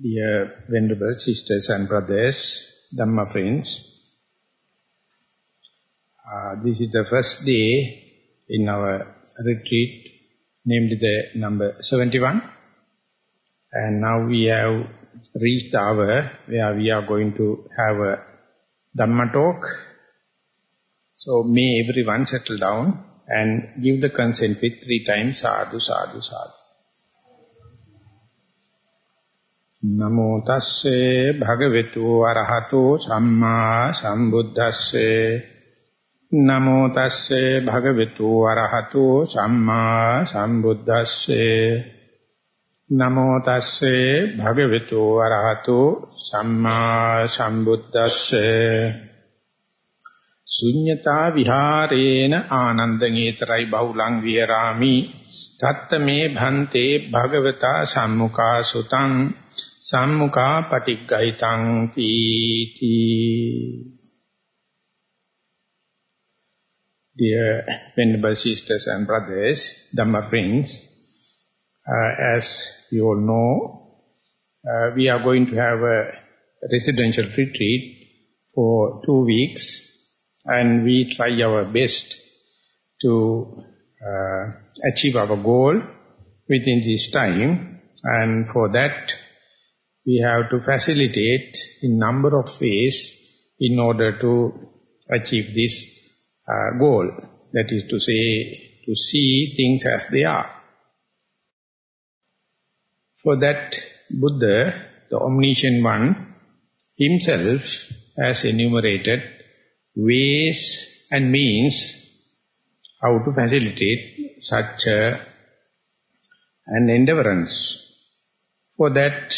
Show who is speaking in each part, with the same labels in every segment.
Speaker 1: Dear Venerable Sisters and Brothers, Dhamma friends, uh, this is the first day in our retreat, namely the number 71. And now we have reached our where we are going to have a Dhamma talk. So may everyone settle down and give the consent with three times sadhu, sadhu, sadhu. නමෝ තස්සේ භගවතු වරහතෝ සම්මා සම්බුද්දස්සේ. නමෝ තස්සේ භගවතු වරහතෝ සම්මා සම්බුද්දස්සේ. නමෝ තස්සේ භගවතු වරහතෝ සම්මා සම්බුද්දස්සේ. ශුඤ්ඤතා විහාරේන ආනන්දං බහුලං විහරාමි. තත්ත මේ භන්තේ භගවතා සම්මුඛා සුතං සම්මුඛා පටිග්ගහිතං තීති Dear venerable sisters and brothers, Dhamma friends, uh, as you all know, uh, we are going to have a residential retreat for two weeks and we try our best to uh, achieve our goal within this time and for that we have to facilitate in number of ways in order to achieve this uh, goal. That is to say, to see things as they are. For that, Buddha, the omniscient one, himself has enumerated ways and means how to facilitate such a, an endeavorance. For that,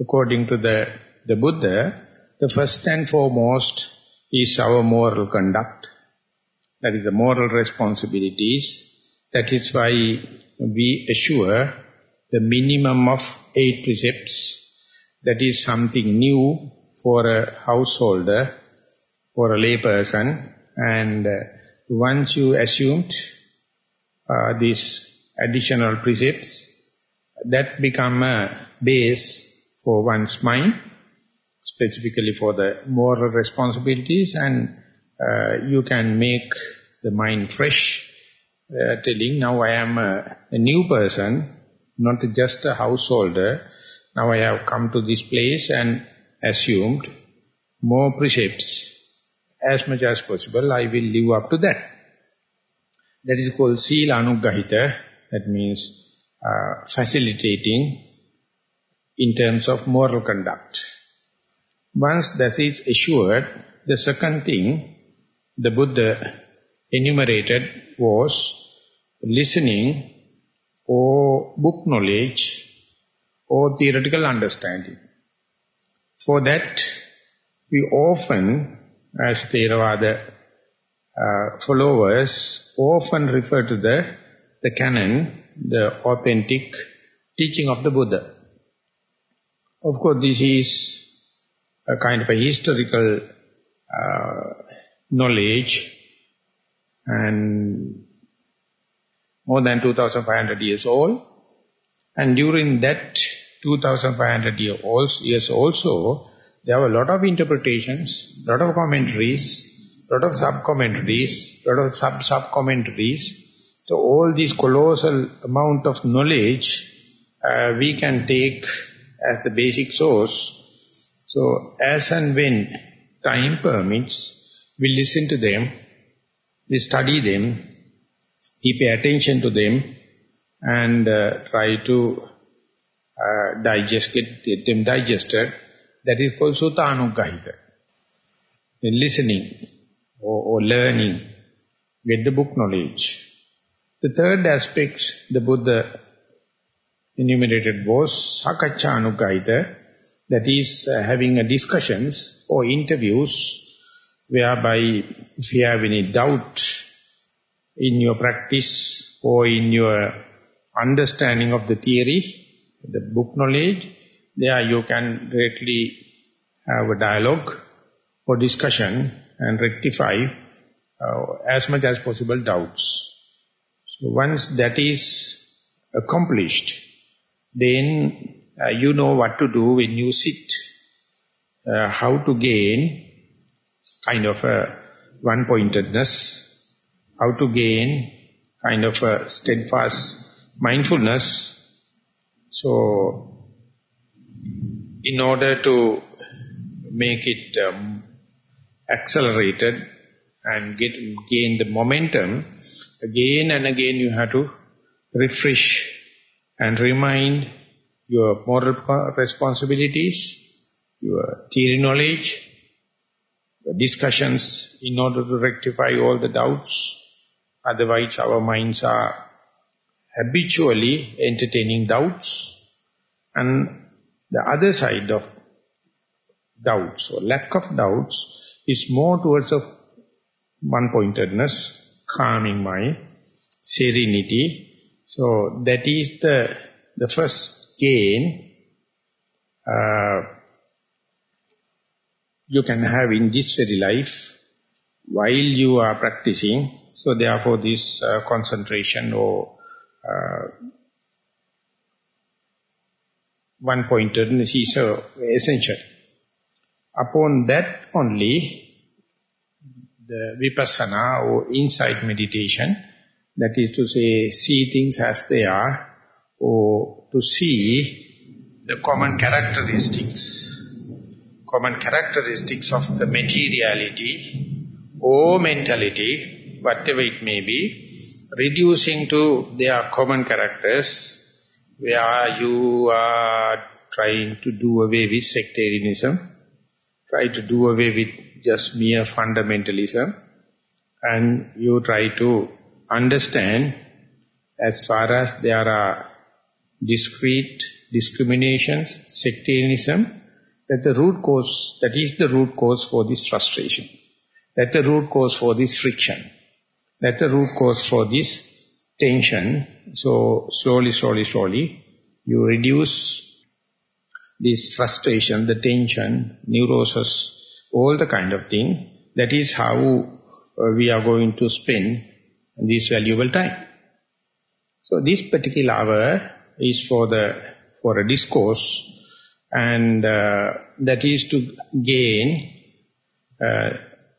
Speaker 1: according to the, the Buddha, the first and foremost is our moral conduct. That is the moral responsibilities. That is why we assure the minimum of eight precepts. That is something new for a householder, for a layperson. And uh, once you assumed uh, these additional precepts, that become a base for one's mind, specifically for the moral responsibilities, and uh, you can make the mind fresh, uh, telling, now I am a, a, new person, not just a householder, now I have come to this place and assumed more precepts. As much as possible, I will live up to that. That is called Sila Anuggahita, that means uh, facilitating in terms of moral conduct. Once that is assured, the second thing the Buddha enumerated was listening or book knowledge or theoretical understanding. For that, we often, as Theravada uh, followers, often refer to the, the canon, the authentic teaching of the Buddha. Of course, this is a kind of a historical uh, knowledge and more than 2,500 years old. And during that 2,500 year years also, there were a lot of interpretations, lot of commentaries, lot of sub-commentaries, lot of sub-sub-commentaries. So all this colossal amount of knowledge uh, we can take as the basic source. So as and when time permits, we listen to them, we study them, we pay attention to them and uh, try to uh, digest, get, get, them digested. That is called Sutta Anuggahita. Listening or, or learning, get the book knowledge. The third aspect the Buddha enumerated was Sakaccha Anuggahita, that is uh, having a discussions or interviews whereby if you have any doubt in your practice or in your understanding of the theory, the book knowledge, there you can directly have a dialogue or discussion and rectify uh, as much as possible doubts. So once that is accomplished, then uh, you know what to do when you sit, uh, how to gain kind of a one-pointedness, how to gain kind of a steadfast mindfulness. So, in order to make it um, accelerated and get gain the momentum, again and again you have to refresh and remind your moral responsibilities, your theory knowledge, the discussions in order to rectify all the doubts. Otherwise our minds are habitually entertaining doubts. And the other side of doubts or lack of doubts is more towards a one-pointedness, calming mind, serenity. So that is the, the first gain uh, you can have in this very life while you are practicing. So therefore this uh, concentration or uh, one-pointedness is uh, essential. Upon that only the vipassana or insight meditation, that is to say, see things as they are, or to see the common characteristics, common characteristics of the materiality or mentality, whatever it may be, reducing to their common characters, where you are trying to do away with sectarianism, try to do away with just mere fundamentalism and you try to understand as far as there are discrete discriminations, sectarianism, that the root cause, that is the root cause for this frustration. That's the root cause for this friction. That's the root cause for this tension. So slowly, slowly, slowly, you reduce this frustration, the tension, neurosis, all the kind of thing. That is how uh, we are going to spend this valuable time. So this particular hour is for the for a discourse, and uh, that is to gain uh,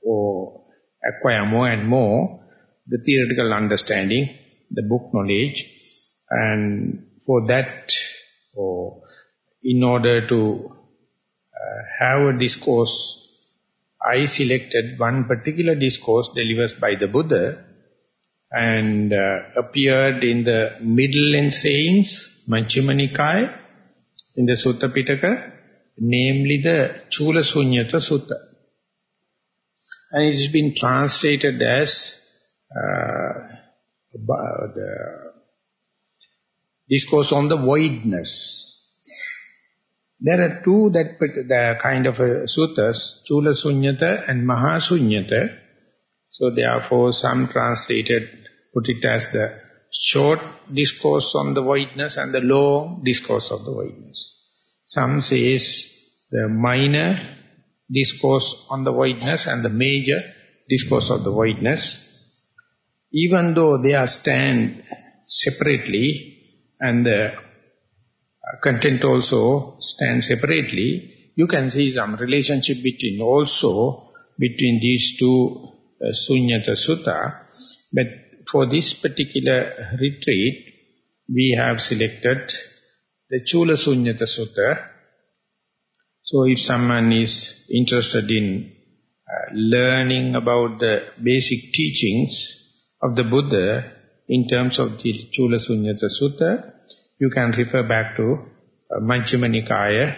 Speaker 1: or acquire more and more the theoretical understanding, the book knowledge, and for that, or in order to uh, have a discourse I selected one particular discourse delivered by the Buddha and uh, appeared in the middle length sayings, Majjhima Nikaya, in the Sutta Pitaka, namely the Chula Sunyata Sutta. And it has been translated as uh, the discourse on the voidness there are two that the kind of uh, suttas, Chula Sunyata and Maha Sunyata. So therefore some translated put it as the short discourse on the voidness and the long discourse of the voidness. Some says the minor discourse on the voidness and the major discourse of the voidness. Even though they are stand separately and the content also stand separately, you can see some relationship between also between these two Sunyata Sutta. But for this particular retreat, we have selected the Chula Sunyata Sutta. So if someone is interested in uh, learning about the basic teachings of the Buddha in terms of the Chula Sunyata Sutta, you can refer back to uh, Majjhima Nikaya,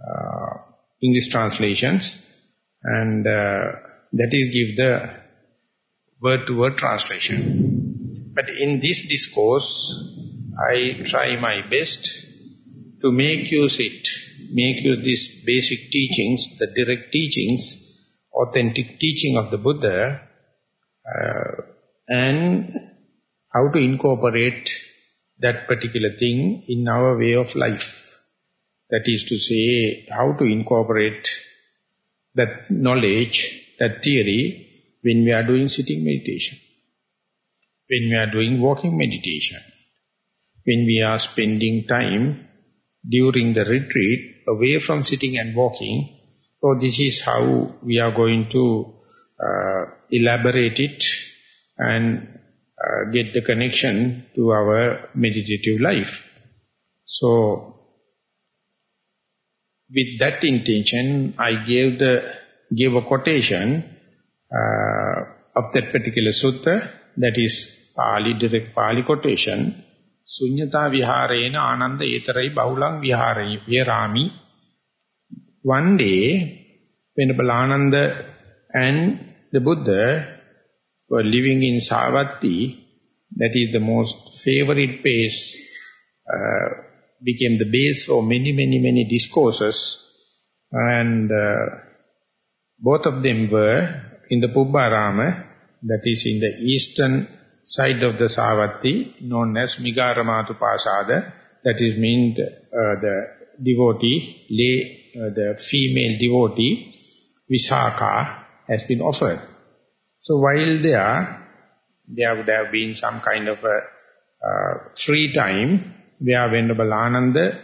Speaker 1: uh, English translations, and uh, that is give the word-to-word -word translation. But in this discourse, I try my best to make use it, make use these basic teachings, the direct teachings, authentic teaching of the Buddha, uh, and how to incorporate that particular thing in our way of life. That is to say, how to incorporate that knowledge, that theory, when we are doing sitting meditation, when we are doing walking meditation, when we are spending time during the retreat, away from sitting and walking. So this is how we are going to uh, elaborate it and uh, get the connection to our meditative life. So, with that intention, I gave the gave a quotation uh, of that particular sutta, that is Pali, direct Pali quotation, Sunyata viharena ananda etarai bahulang viharai virami. One day, Venerable Ananda and the Buddha were living in Savatthi, that is the most favorite place, uh, became the base for many, many, many discourses. And uh, both of them were in the Pubbarama, that is in the eastern side of the Savatthi, known as Migaramatu Pasada, that is meant uh, the devotee, lay, uh, the female devotee, Visakha, has been offered. So while there, there would have been some kind of a uh, free time where Venerable Ananda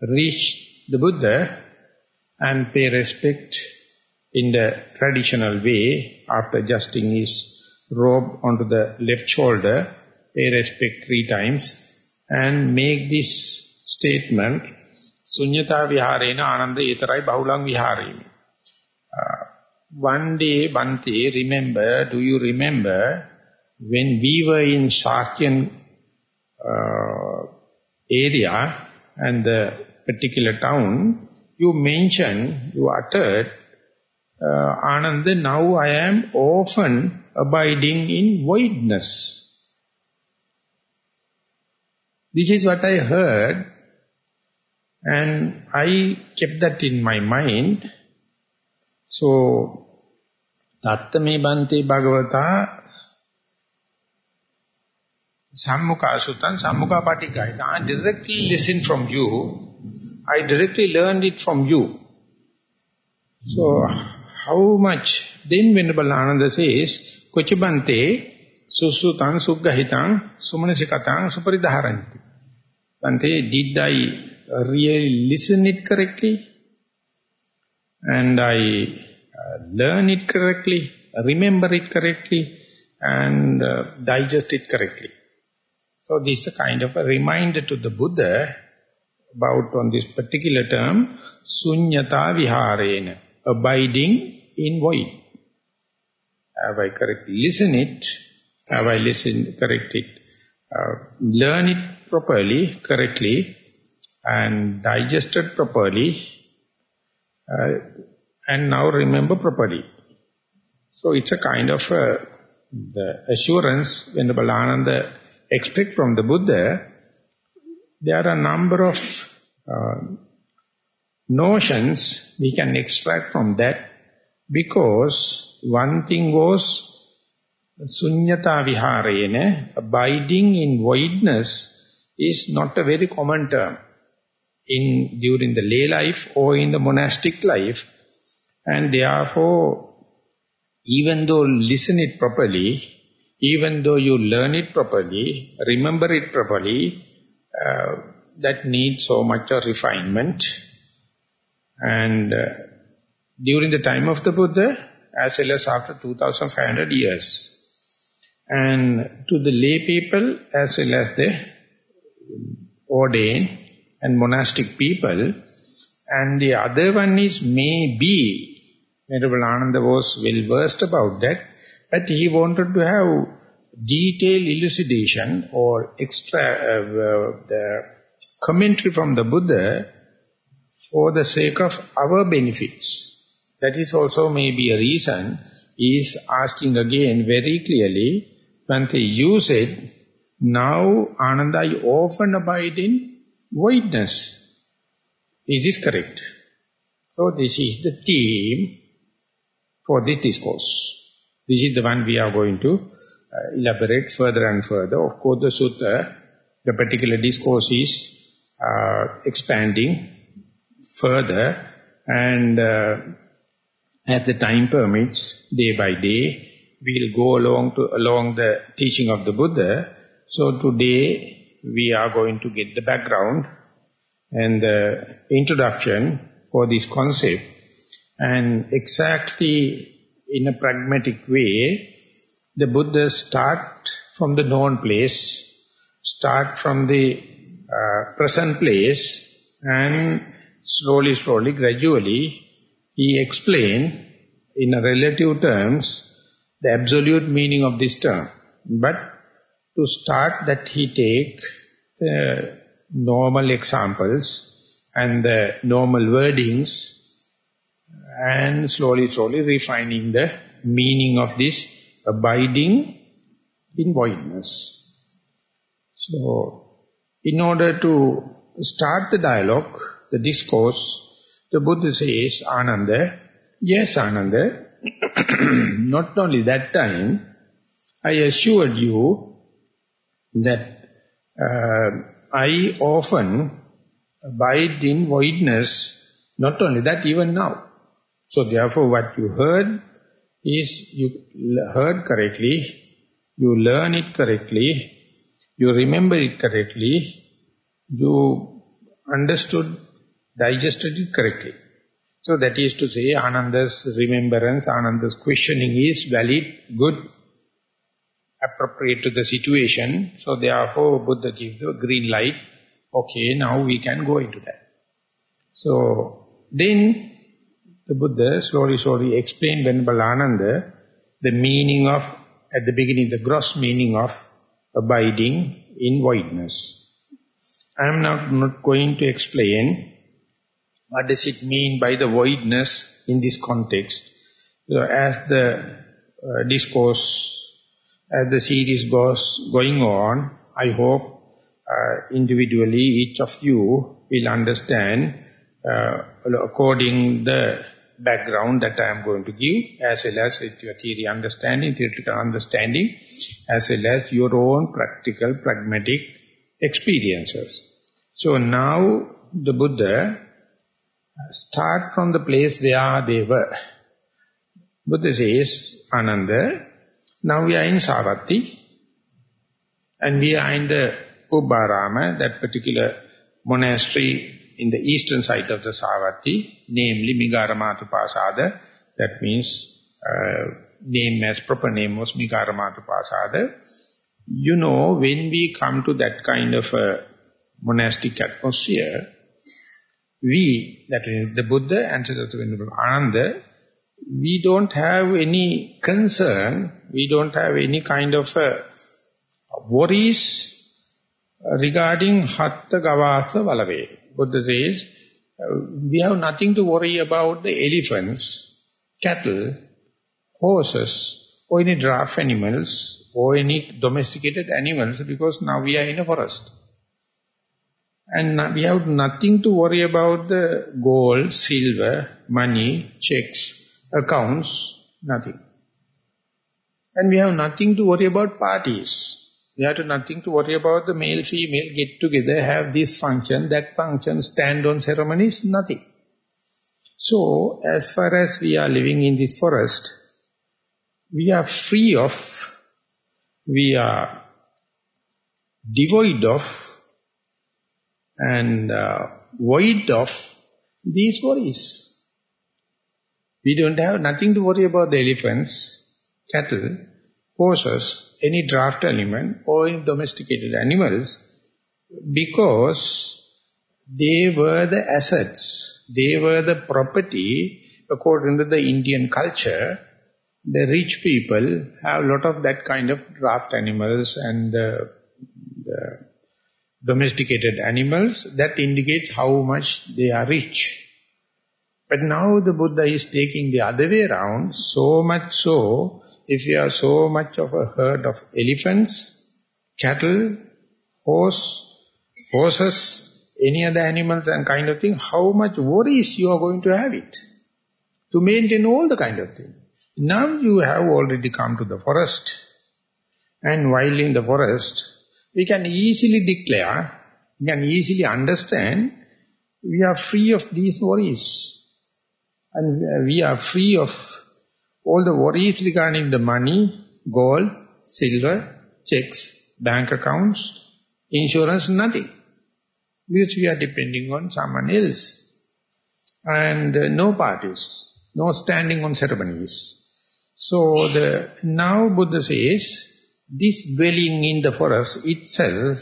Speaker 1: reached the Buddha and pay respect in the traditional way after adjusting his robe onto the left shoulder, pay respect three times and make this statement, Sunyata viharena ananda etarai bahulang viharemi. Uh, one day, Bante, remember, do you remember when we were in Shakyan uh, area and the particular town, you mentioned, you uttered, uh, Ananda, now I am often abiding in voidness. This is what I heard and I kept that in my mind so, Tattame Bante Bhagavata Sammukha Suttan Sammukha Patikaya. I directly listen from you. I directly learned it from you. So, how much? Then Venerable Ananda says, Kochibante Susutan Suggahitan Sumanasikatan Suparidharanti. Bante, did I really listen it correctly? and I uh, learn it correctly, remember it correctly, and uh, digest it correctly. So this is a kind of a reminder to the Buddha about on this particular term, sunyata viharena, abiding in void. Have I correctly listened it? Have I listened correctly? Uh, learn it properly, correctly, and digested properly, uh, and now remember properly. So it's a kind of uh, the assurance when the Balananda expect from the Buddha, there are a number of uh, notions we can extract from that because one thing was sunyata viharene, abiding in voidness is not a very common term in during the lay life or in the monastic life. And therefore, even though listen it properly, even though you learn it properly, remember it properly, uh, that needs so much of refinement. And uh, during the time of the Buddha, as well as after 2,500 years. And to the lay people, as well as the ordained, and monastic people. And the other one is maybe, Venerable Ananda was well versed about that, but he wanted to have detailed elucidation or extra uh, uh, the commentary from the Buddha for the sake of our benefits. That is also maybe a reason is asking again very clearly, when they use it, now Ananda I often abide in voidness. Is this correct? So this is the theme for this discourse. This is the one we are going to uh, elaborate further and further. Of course, the sutta, the particular discourse is uh, expanding further and uh, as the time permits, day by day, we'll go along to along the teaching of the Buddha. So today we are going to get the background and the introduction for this concept. And exactly in a pragmatic way, the Buddha start from the known place, start from the uh, present place, and slowly, slowly, gradually, he explained in a relative terms the absolute meaning of this term. But to start that he take the normal examples and the normal wordings and slowly, slowly refining the meaning of this abiding in voidness. So, in order to start the dialogue, the discourse, the Buddha says, Ananda, yes Ananda, not only that time, I assured you that uh, I often abide in voidness, not only that, even now. So therefore what you heard is you heard correctly, you learn it correctly, you remember it correctly, you understood, digested it correctly. So that is to say, Ananda's remembrance, Ananda's questioning is valid, good, appropriate to the situation. So therefore Buddha gives the green light. Okay, now we can go into that. So then the Buddha slowly, slowly explained Venerable Ananda the meaning of, at the beginning, the gross meaning of abiding in voidness. I am now not going to explain what does it mean by the voidness in this context. So as the uh, discourse as the series goes going on, I hope uh, individually each of you will understand uh, according the background that I am going to give, as well as your theory understanding, theoretical understanding, as well as your own practical, pragmatic experiences. So now the Buddha start from the place where they were. Buddha says, Ananda, now we are in Savatthi, and we are in the Pubbarama, that particular monastery in the eastern side of the Savatthi, namely Migaramatuppasada, that means uh, name as proper name was Migaramatuppasada. You know, when we come to that kind of a monastic atmosphere, we, that is the Buddha and Siddhartha Ananda, we don't have any concern, we don't have any kind of uh, worries regarding Hatta Gavasa Valave. Buddha says, uh, we have nothing to worry about the elephants, cattle, horses, or any draft animals, or any domesticated animals, because now we are in a forest. And we have nothing to worry about the gold, silver, money, checks, accounts, nothing. And we have nothing to worry about parties. We have to nothing to worry about the male, female, get together, have this function, that function, stand on ceremonies, nothing. So, as far as we are living in this forest, we are free of, we are devoid of, and uh, void of these worries. We don't have nothing to worry about the elephants, cattle, horses, any draft element or any domesticated animals because they were the assets, they were the property according to the Indian culture. The rich people have a lot of that kind of draft animals and the, the domesticated animals. That indicates how much they are rich. But now the Buddha is taking the other way around, so much so, if you are so much of a herd of elephants, cattle, horse, horses, any other animals and kind of thing, how much worries you are going to have it to maintain all the kind of thing. Now you have already come to the forest, and while in the forest, we can easily declare, we can easily understand, we are free of these worries. And we are free of all the worries regarding the money, gold, silver, checks, bank accounts, insurance, nothing. Because we are depending on someone else. And uh, no parties, no standing on ceremonies. So the now Buddha says, this dwelling in the forest itself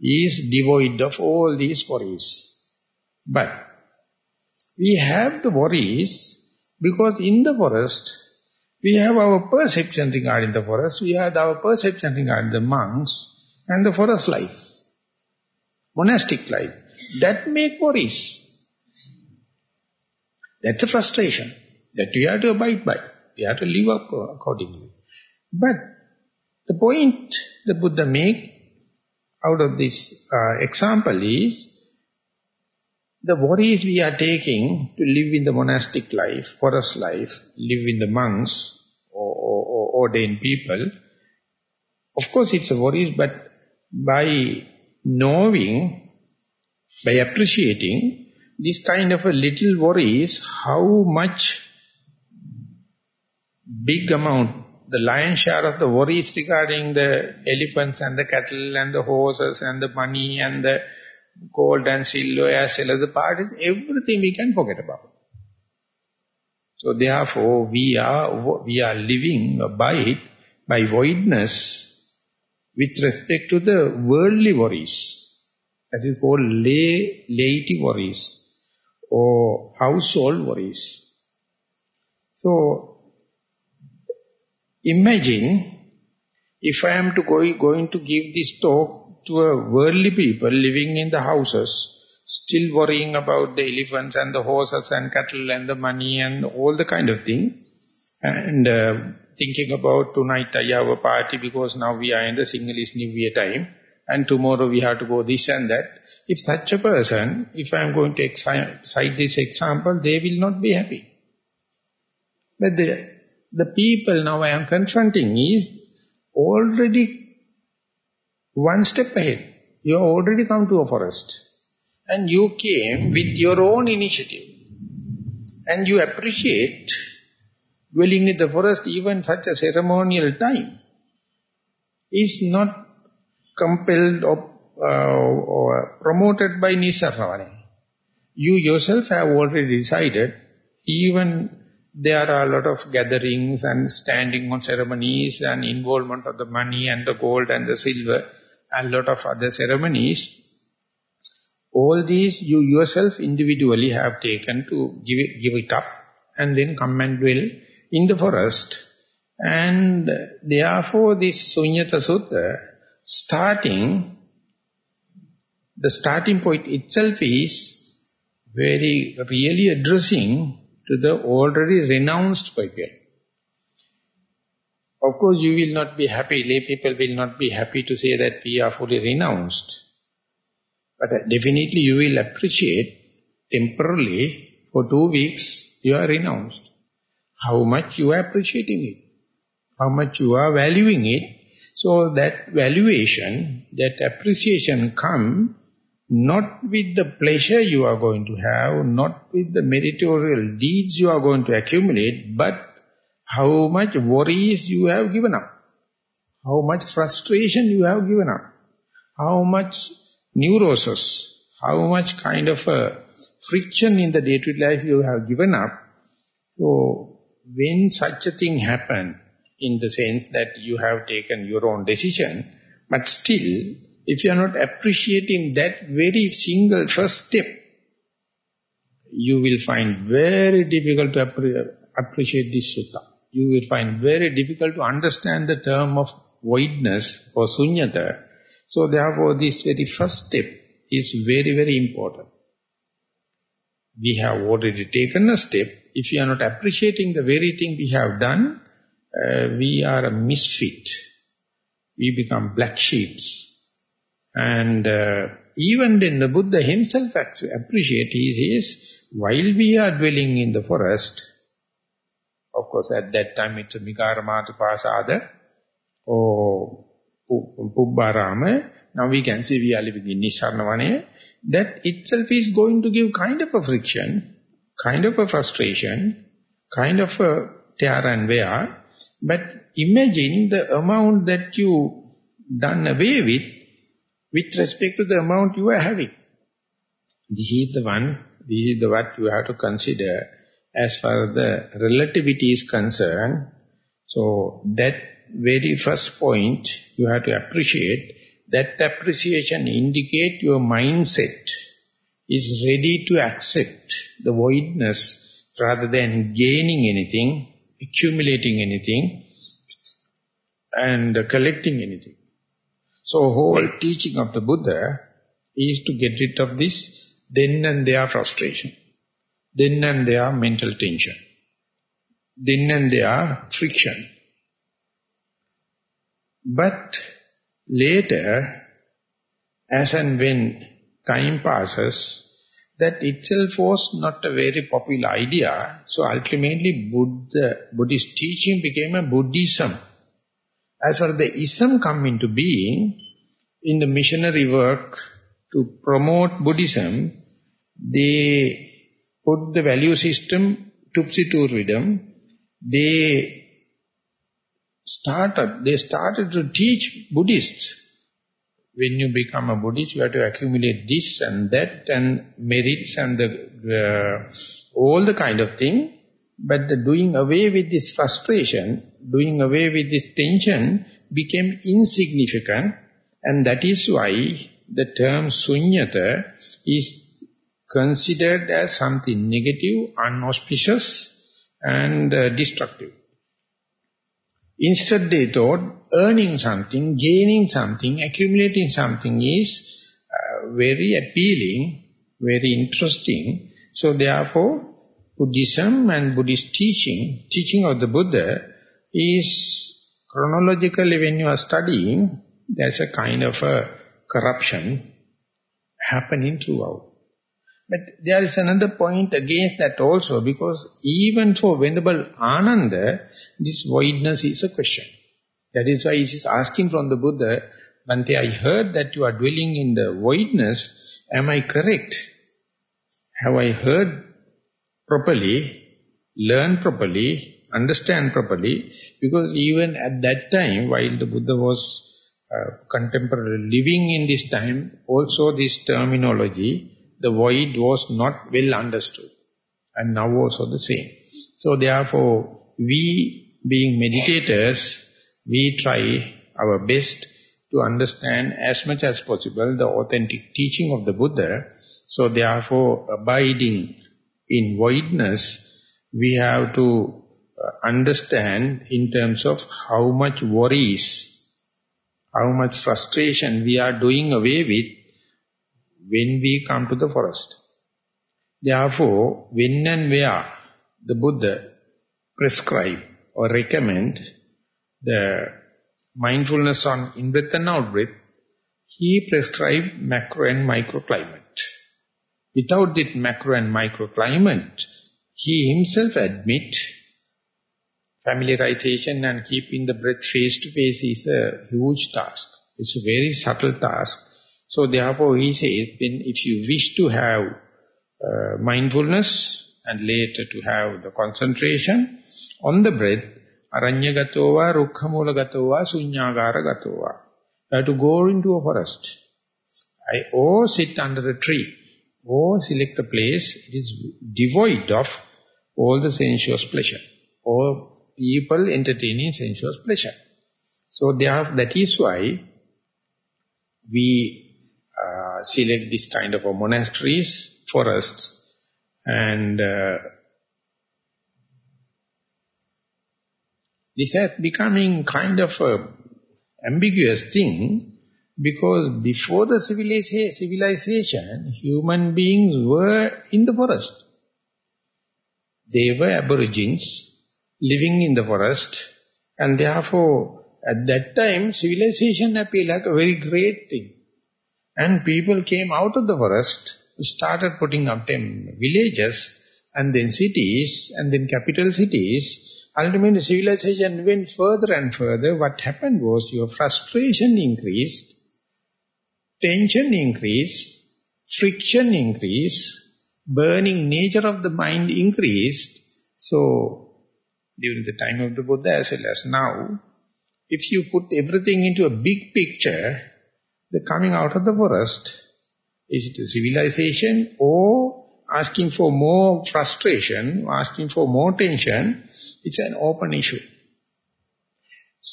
Speaker 1: is devoid of all these worries. But we have the worries because in the forest, we have our perception regarding the forest, we have our perception regarding the monks and the forest life, monastic life. That make worries. That's a frustration that we have to abide by. We have to live up accordingly. But the point the Buddha make out of this uh, example is the worries we are taking to live in the monastic life, forest life, live in the monks or, or, or ordained people, of course it's a worry, but by knowing, by appreciating, this kind of a little worries, how much big amount, the lion's share of the worries regarding the elephants and the cattle and the horses and the money and the gold and silver as well as the parties, everything we can forget about. So therefore, we are we are living by it, by voidness with respect to the worldly worries. That is called lay, laity worries or household worries. So, imagine if I am to go, going to give this talk to a worldly people living in the houses, still worrying about the elephants and the horses and cattle and the money and all the kind of thing, and uh, thinking about tonight I have a party because now we are in the Sinhalese New Year time, and tomorrow we have to go this and that. If such a person, if I am going to cite this example, they will not be happy. But the, the people now I am confronting is already one step ahead. You already come to a forest. And you came with your own initiative. And you appreciate dwelling in the forest even such a ceremonial time is not compelled or, uh, or promoted by Nissaranavane. You yourself have already decided, even there are a lot of gatherings and standing on ceremonies and involvement of the money and the gold and the silver, and a lot of other ceremonies, all these you yourself individually have taken to give it, give it up and then come and dwell in the forest. And therefore this Sunyata Sutta starting, the starting point itself is very really addressing to the already renounced people. Of course, you will not be happy, lay people will not be happy to say that we are fully renounced. But uh, definitely you will appreciate temporarily for two weeks you are renounced. How much you are appreciating it. How much you are valuing it. So that valuation, that appreciation come not with the pleasure you are going to have, not with the meritorial deeds you are going to accumulate, but how much worries you have given up, how much frustration you have given up, how much neurosis, how much kind of a friction in the day-to-day -day life you have given up. So when such a thing happen, in the sense that you have taken your own decision, but still, if you are not appreciating that very single first step, you will find very difficult to appreciate this sutta you will find very difficult to understand the term of voidness or sunyata. So therefore this very first step is very, very important. We have already taken a step. If you are not appreciating the very thing we have done, uh, we are a misfit. We become black sheeps. And uh, even then the Buddha himself appreciate, he says, while we are dwelling in the forest, of course, at that time it's a Migaramatu Pasada or Pubbarama. Now we can see we are living in Nissaranavane. That itself is going to give kind of a friction, kind of a frustration, kind of a tear and wear. But imagine the amount that you done away with with respect to the amount you are having. This is the one, this is the what you have to consider as far as the relativity is concerned. So that very first point you have to appreciate, that appreciation indicate your mindset is ready to accept the voidness rather than gaining anything, accumulating anything, and collecting anything. So whole teaching of the Buddha is to get rid of this then and there frustration, then and there mental tension, then and there friction. But later, as and when time passes, that itself was not a very popular idea. So ultimately Buddha, Buddhist teaching became a Buddhism. As far as the ism come into being, in the missionary work to promote Buddhism, they put the value system topsy-turvydom. They started, they started to teach Buddhists. When you become a Buddhist, you have to accumulate this and that and merits and the, uh, all the kind of thing. But the doing away with this frustration, doing away with this tension became insignificant and that is why the term sunyata is considered as something negative, unauspicious and uh, destructive. Instead they thought earning something, gaining something, accumulating something is uh, very appealing, very interesting. So therefore Buddhism and Buddhist teaching, teaching of the Buddha is chronologically when you are studying, there's a kind of a corruption happening throughout. But there is another point against that also because even for Venerable Ananda, this voidness is a question. That is why he is asking from the Buddha, Bhante, I heard that you are dwelling in the voidness. Am I correct? Have I heard properly, learn properly, understand properly? Because even at that time, while the Buddha was uh, contemporary living in this time, also this terminology, the void was not well understood. And now also the same. So therefore, we being meditators, we try our best to understand as much as possible the authentic teaching of the Buddha. So therefore, abiding in voidness, we have to uh, understand in terms of how much worries, how much frustration we are doing away with when we come to the forest. Therefore, when and where the Buddha prescribe or recommend the mindfulness on in-breath and out-breath, he prescribed macro and microclimate. Without that macro and micro climate, he himself admit familiarization and keeping the breath face-to-face -face is a huge task. It's a very subtle task. So therefore he says, if you wish to have uh, mindfulness and later to have the concentration on the breath, aranyagatova, rukkhamulagatova, sunyagaragatova. You have to go into a forest. I, or sit under a tree, or select a place, it is devoid of all the sensuous pleasure, or people entertaining sensuous pleasure. So that is why we uh, select this kind of a monasteries, forests, and uh, this has becoming kind of a ambiguous thing because before the civilization, human beings were in the forest. They were aborigines, living in the forest and therefore at that time civilization appeared like a very great thing. And people came out of the forest, started putting up them villages and then cities and then capital cities. Ultimately civilization went further and further. What happened was your frustration increased, tension increased, friction increased, burning nature of the mind increased. So during the time of the Buddha as well as now, if you put everything into a big picture, the coming out of the forest, is it a civilization or asking for more frustration, asking for more tension, it's an open issue.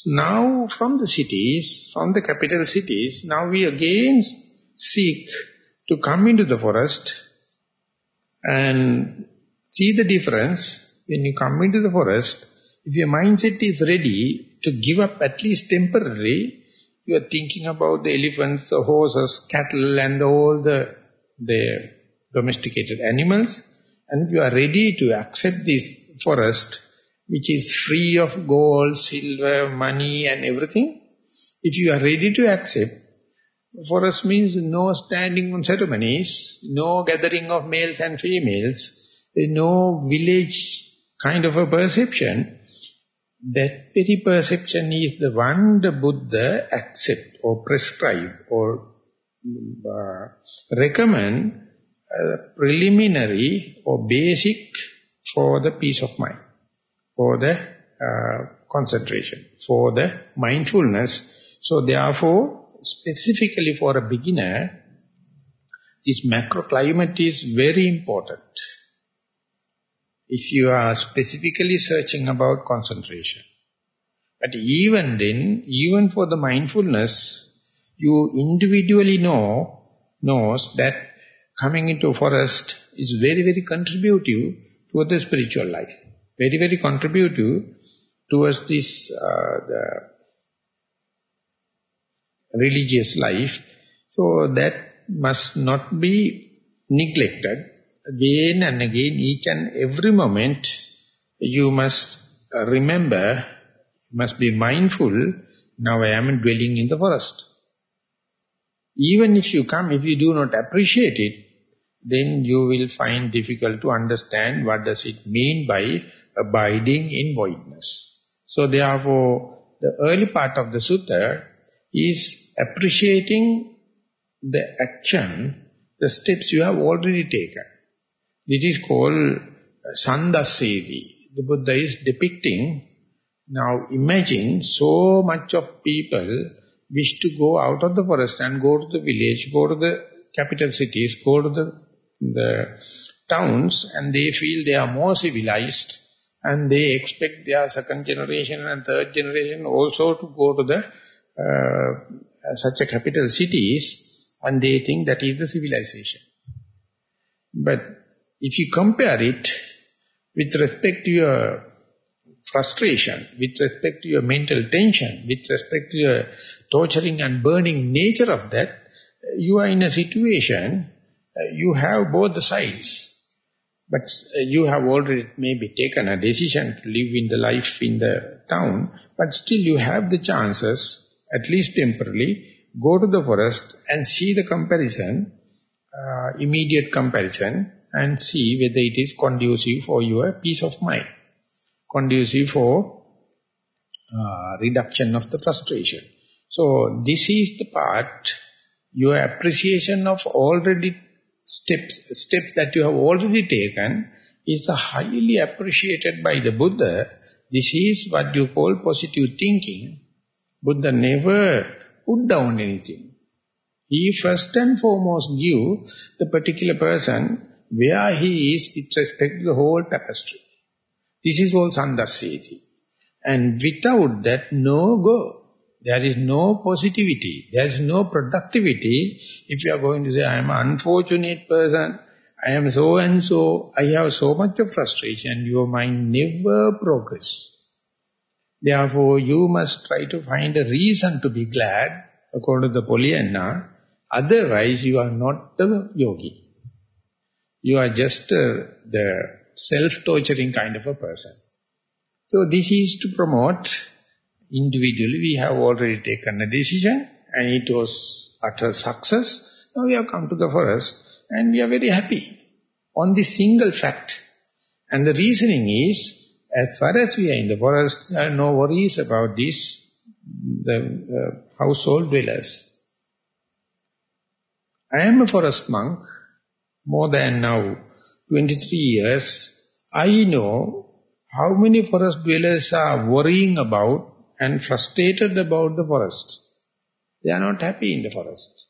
Speaker 1: Now from the cities, from the capital cities, now we again seek to come into the forest and see the difference when you come into the forest. If your mindset is ready to give up at least temporarily, you are thinking about the elephants, the horses, cattle and all the, the domesticated animals. And if you are ready to accept this forest, which is free of gold, silver, money and everything, if you are ready to accept, forest means no standing on ceremonies, no gathering of males and females, no village kind of a perception, that very perception is the one the Buddha accept or prescribe or uh, recommend uh, preliminary or basic for the peace of mind, for the uh, concentration, for the mindfulness. So therefore, specifically for a beginner, this macroclimate is very important. If you are specifically searching about concentration. But even then, even for the mindfulness, you individually know, knows that coming into forest is very, very contributive to the spiritual life. Very, very contributive towards this uh, the religious life. So that must not be neglected. Again and again, each and every moment, you must remember, must be mindful, now I am dwelling in the forest. Even if you come, if you do not appreciate it, then you will find difficult to understand what does it mean by abiding in voidness. So therefore, the early part of the sutta is appreciating the action, the steps you have already taken. This is called Sandaseti. The Buddha is depicting, now imagine so much of people wish to go out of the forest and go to the village, go to the capital cities, go to the the towns and they feel they are more civilized and they expect their second generation and third generation also to go to the uh, such a capital cities and they think that is the civilization. But if you compare it with respect to your frustration, with respect to your mental tension, with respect to your torturing and burning nature of that, you are in a situation uh, you have both the sides. But uh, you have already maybe taken a decision to live in the life in the town, but still you have the chances, at least temporarily, go to the forest and see the comparison, uh, immediate comparison, and see whether it is conducive for your peace of mind, conducive for uh, reduction of the frustration. So this is the part, your appreciation of already steps, steps that you have already taken is highly appreciated by the Buddha. This is what you call positive thinking. Buddha never put down anything. He first and foremost give the particular person where he is with respect to the whole tapestry. This is all Sandaseti. And without that, no go. There is no positivity. There is no productivity. If you are going to say, I am an unfortunate person, I am so and so, I have so much of frustration, your mind never progress. Therefore, you must try to find a reason to be glad, according to the Pollyanna. Otherwise, you are not a yogi. You are just uh, the self-torturing kind of a person. So this is to promote individually we have already taken a decision and it was utter success. Now we have come to the forest and we are very happy on this single fact. And the reasoning is, as far as we are in the forest, there are no worries about this, the uh, household dwellers. I am a forest monk, more than now 23 years. I know how many forest dwellers are worrying about and frustrated about the forest. they are not happy in the forest.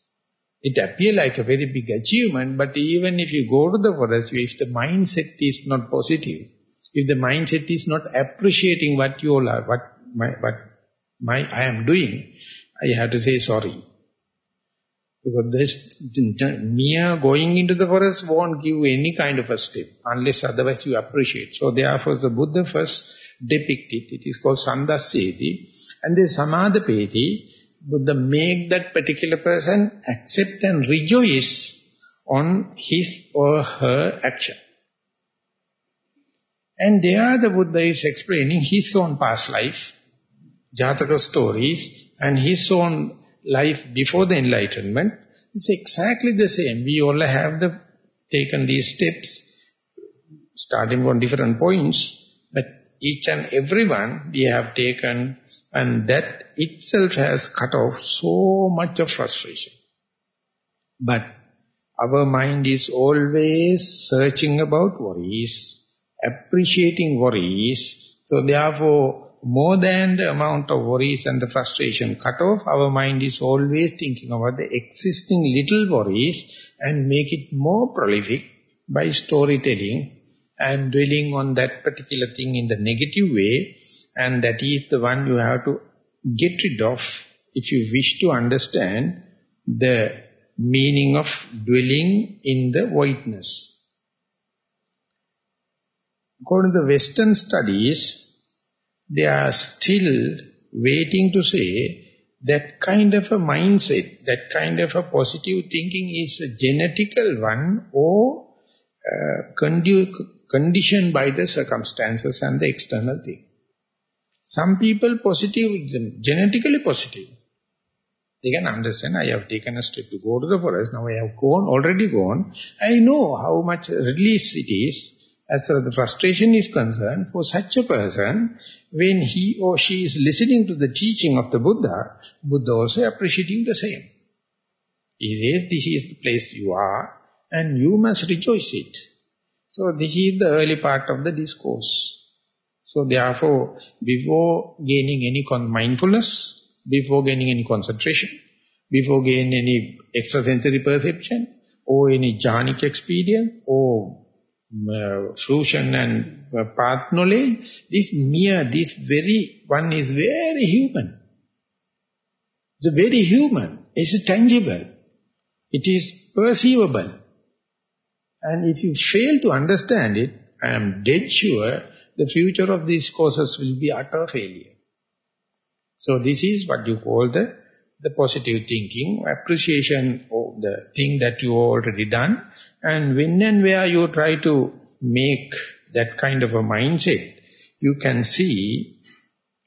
Speaker 1: It appears like a very big achievement, but even if you go to the forest, if the mindset is not positive, if the mindset is not appreciating what you all are, what my, what my, I am doing, I have to say sorry. Because this mere going into the forest won't give any kind of a step, unless otherwise you appreciate. So therefore the Buddha first depicted, it is called Sandasyeti, and the Samadapeti, Buddha make that particular person accept and rejoice on his or her action. And there the Buddha is explaining his own past life, Jataka stories, and his own life before the enlightenment. is exactly the same. We all have the, taken these steps, starting from different points, but each and every one we have taken, and that itself has cut off so much of frustration. But our mind is always searching about worries, appreciating worries. So therefore, more than the amount of worries and the frustration cut off, our mind is always thinking about the existing little worries and make it more prolific by storytelling and dwelling on that particular thing in the negative way and that is the one you have to get rid of if you wish to understand the meaning of dwelling in the voidness. According to the Western studies, they are still waiting to say that kind of a mindset, that kind of a positive thinking is a genetical one or uh, conditioned by the circumstances and the external thing. Some people positive, genetically positive. They can understand, I have taken a step to go to the forest, now I have gone, already gone. I know how much release it is as far as the frustration is concerned, for such a person, when he or she is listening to the teaching of the Buddha, Buddha also appreciating the same. He says, this is the place you are, and you must rejoice it. So this is the early part of the discourse. So therefore, before gaining any mindfulness, before gaining any concentration, before gaining any extrasensory perception, or any jhanic experience, or fruition and path knowledge, this mere, this very one is very human. It's very human. It's tangible. It is perceivable. And if you fail to understand it, I am dead sure the future of these courses will be utter failure. So this is what you call the, the positive thinking, appreciation of the thing that you already done and when and where you try to make that kind of a mindset, you can see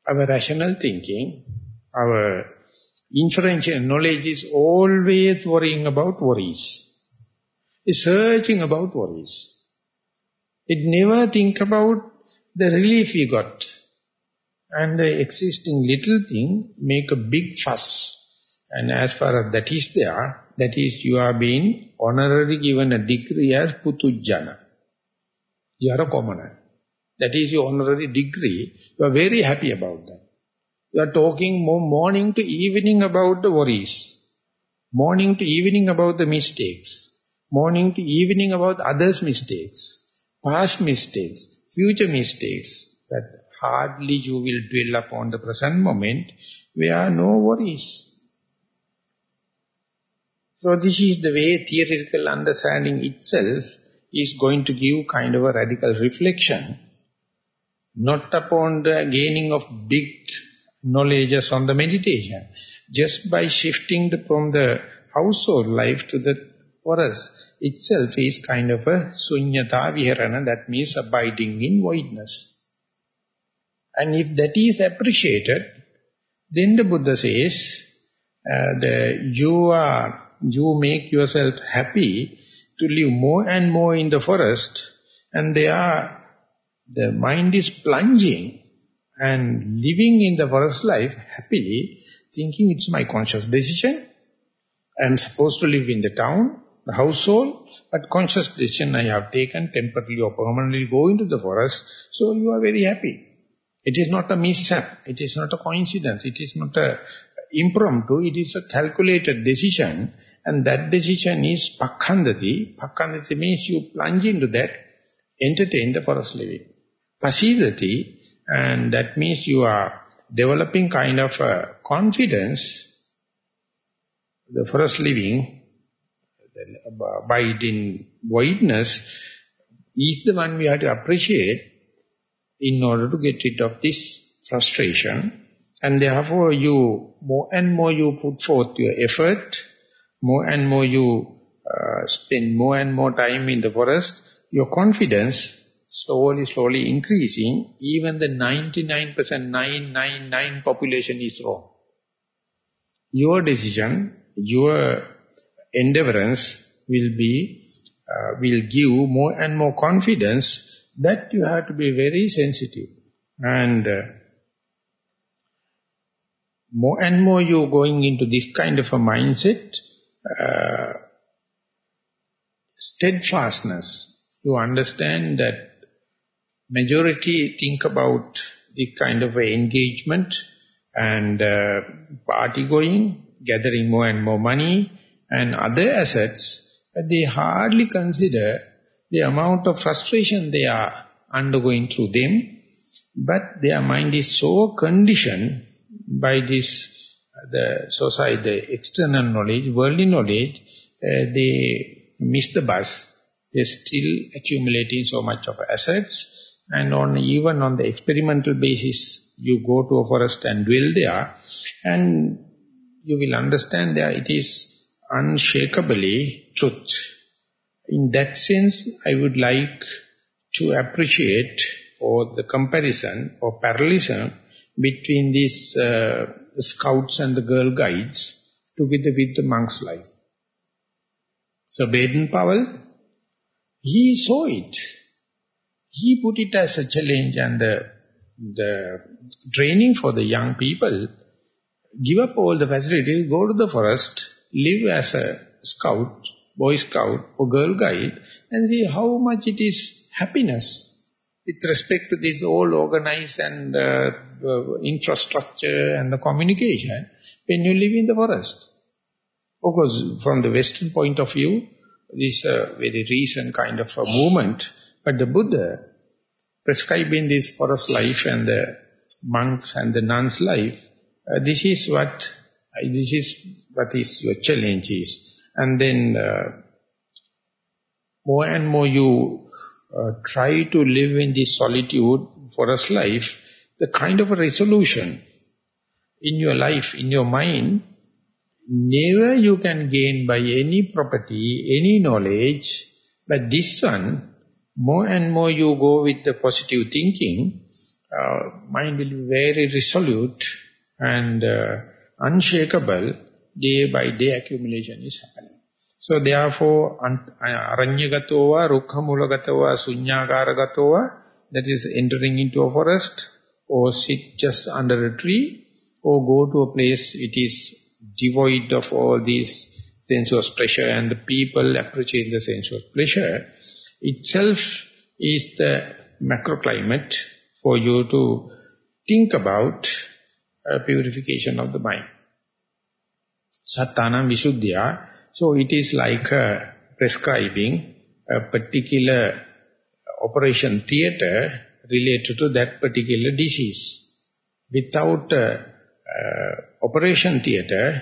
Speaker 1: our rational thinking, our inferential knowledge is always worrying about worries. Is searching about worries. It never think about the relief we got. And the existing little thing make a big fuss. And as far as that is there, that is you are being honorarily given a degree as Puthujjana. You are a commoner. That is your honorary degree. You are very happy about that. You are talking more morning to evening about the worries. Morning to evening about the mistakes. Morning to evening about others' mistakes. Past mistakes. Future mistakes. That hardly you will dwell upon the present moment where are no worries. So this is the way theoretical understanding itself is going to give kind of a radical reflection, not upon the gaining of big knowledges on the meditation, just by shifting the, from the household life to the forest itself is kind of a sunyata viharana, that means abiding in voidness. And if that is appreciated, then the Buddha says, uh, the, you are you make yourself happy to live more and more in the forest and they are, the mind is plunging and living in the forest life happily, thinking it's my conscious decision. I'm supposed to live in the town, the household, but conscious decision I have taken temporarily or permanently go into the forest, so you are very happy. It is not a mishap, it is not a coincidence, it is not a impromptu, it is a calculated decision. And that decision is pakkhandati. Pakkhandati means you plunge into that, entertain the forest living. Pasidati, and that means you are developing kind of a confidence, the forest living, abide in voidness, is the one we have to appreciate in order to get rid of this frustration. And therefore you, more and more you put forth your effort, more and more you uh, spend more and more time in the forest, your confidence slowly, slowly increasing, even the 99% 999 population is wrong. Your decision, your endeavorance will be, uh, will give more and more confidence that you have to be very sensitive. And uh, more and more you going into this kind of a mindset, uh, steadfastness, you understand that majority think about the kind of engagement and uh, party going, gathering more and more money and other assets, but they hardly consider the amount of frustration they are undergoing through them, but their mind is so conditioned by this, the society, the external knowledge, worldly knowledge, uh, they miss the bus. They're still accumulating so much of assets, and on even on the experimental basis, you go to a forest and dwell there, and you will understand that it is unshakably truth. In that sense, I would like to appreciate or the comparison or parallelism between these uh, scouts and the girl guides together with the monk's life. So Baden-Powell, he saw it. He put it as a challenge and the, the training for the young people, give up all the facilities, go to the forest, live as a scout, boy scout or girl guide and see how much it is happiness with respect to this all organized and uh, infrastructure and the communication when you live in the forest. Of course, from the Western point of view, this is a very recent kind of a movement, but the Buddha prescribing this forest life and the monks and the nuns life, uh, this is what uh, this is what is your challenge is. And then uh, more and more you uh, try to live in this solitude, forest life, the kind of a resolution in your life, in your mind, never you can gain by any property, any knowledge, but this one, more and more you go with the positive thinking, uh, mind will be very resolute and uh, unshakable, day by day accumulation is happening. So therefore, aranyagatova, rukhamulagatova, sunyagaratova, that is entering into a forest, or sit just under a tree, or go to a place it is devoid of all these sensuous pleasure and the people appreciate the sensuous pleasure, itself is the macroclimate for you to think about uh, purification of the mind. Sattanam Visuddhya. So it is like uh, prescribing a particular operation theater related to that particular disease. Without uh, uh, operation theater,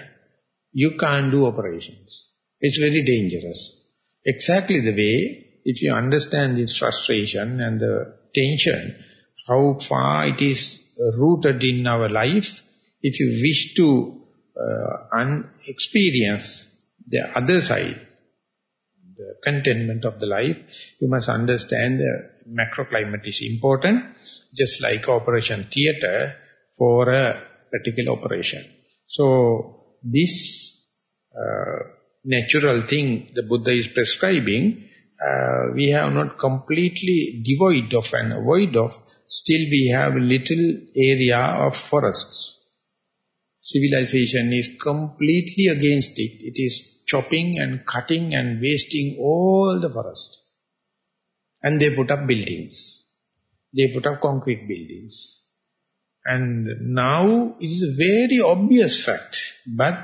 Speaker 1: you can't do operations. It's very dangerous. Exactly the way, if you understand this frustration and the tension, how far it is rooted in our life, if you wish to uh, experience the other side, the contentment of the life, you must understand the macroclimate is important, just like operation theater for a particular operation. So this uh, natural thing the Buddha is prescribing, uh, we have not completely devoid of and avoid of, still we have little area of forests civilization is completely against it. It is chopping and cutting and wasting all the forest. And they put up buildings. They put up concrete buildings. And now it is a very obvious fact, but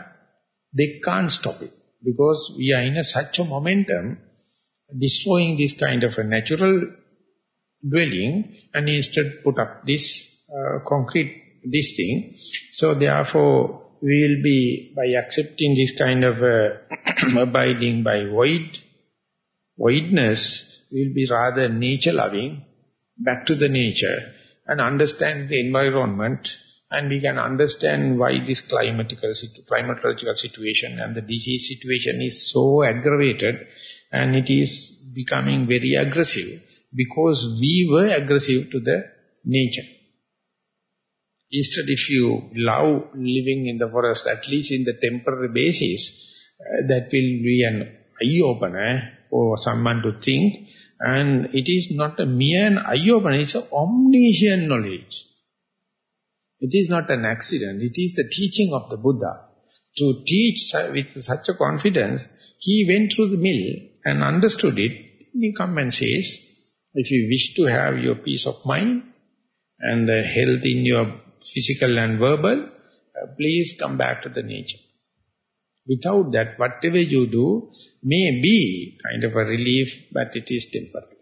Speaker 1: they can't stop it. Because we are in a such a momentum, destroying this kind of a natural dwelling, and instead put up this uh, concrete, this thing. So therefore, we will be, by accepting this kind of uh, abiding by void, voidness, we will be rather nature-loving, back to the nature, and understand the environment, and we can understand why this climatical, climatological situation and the disease situation is so aggravated, and it is becoming very aggressive, because we were aggressive to the nature. Instead, if you love living in the forest, at least in the temporary basis, uh, that will be an eye-opener for someone to think. And it is not a mere eye-opener, it's an omniscient knowledge. It is not an accident, it is the teaching of the Buddha. To teach with such a confidence, he went through the mill and understood it. He come and says, if you wish to have your peace of mind and the health in your physical and verbal, uh, please come back to the nature. Without that, whatever you do may be kind of a relief, but it is temporary.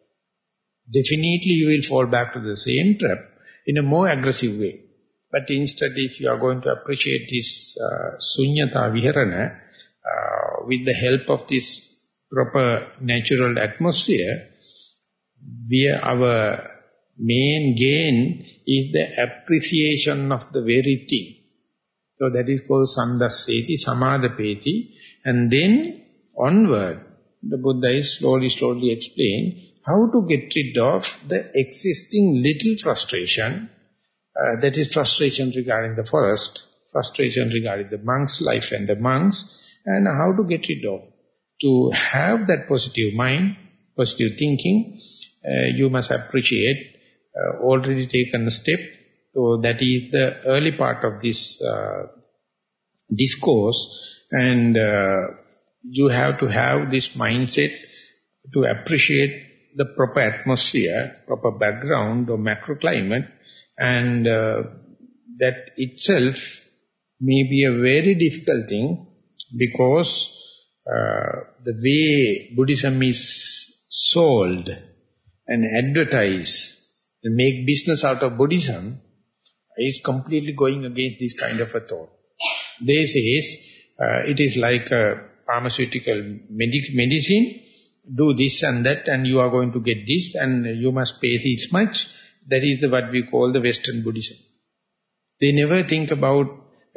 Speaker 1: Definitely you will fall back to the same trap in a more aggressive way. But instead, if you are going to appreciate this uh, sunyata viharana, uh, with the help of this proper natural atmosphere, we are our main gain is the appreciation of the very thing. So that is called sandaseti, samadapeti. And then onward, the Buddha is slowly, slowly explain how to get rid of the existing little frustration, uh, that is frustration regarding the forest, frustration regarding the monk's life and the monks, and how to get rid of. To have that positive mind, positive thinking, uh, you must appreciate already taken a step. So that is the early part of this uh, discourse and uh, you have to have this mindset to appreciate the proper atmosphere, proper background or macroclimate and uh, that itself may be a very difficult thing because uh, the way Buddhism is sold and advertised make business out of Buddhism is completely going against this kind of a thought. They say uh, it is like a pharmaceutical medic medicine, do this and that and you are going to get this and you must pay this much. That is the, what we call the Western Buddhism. They never think about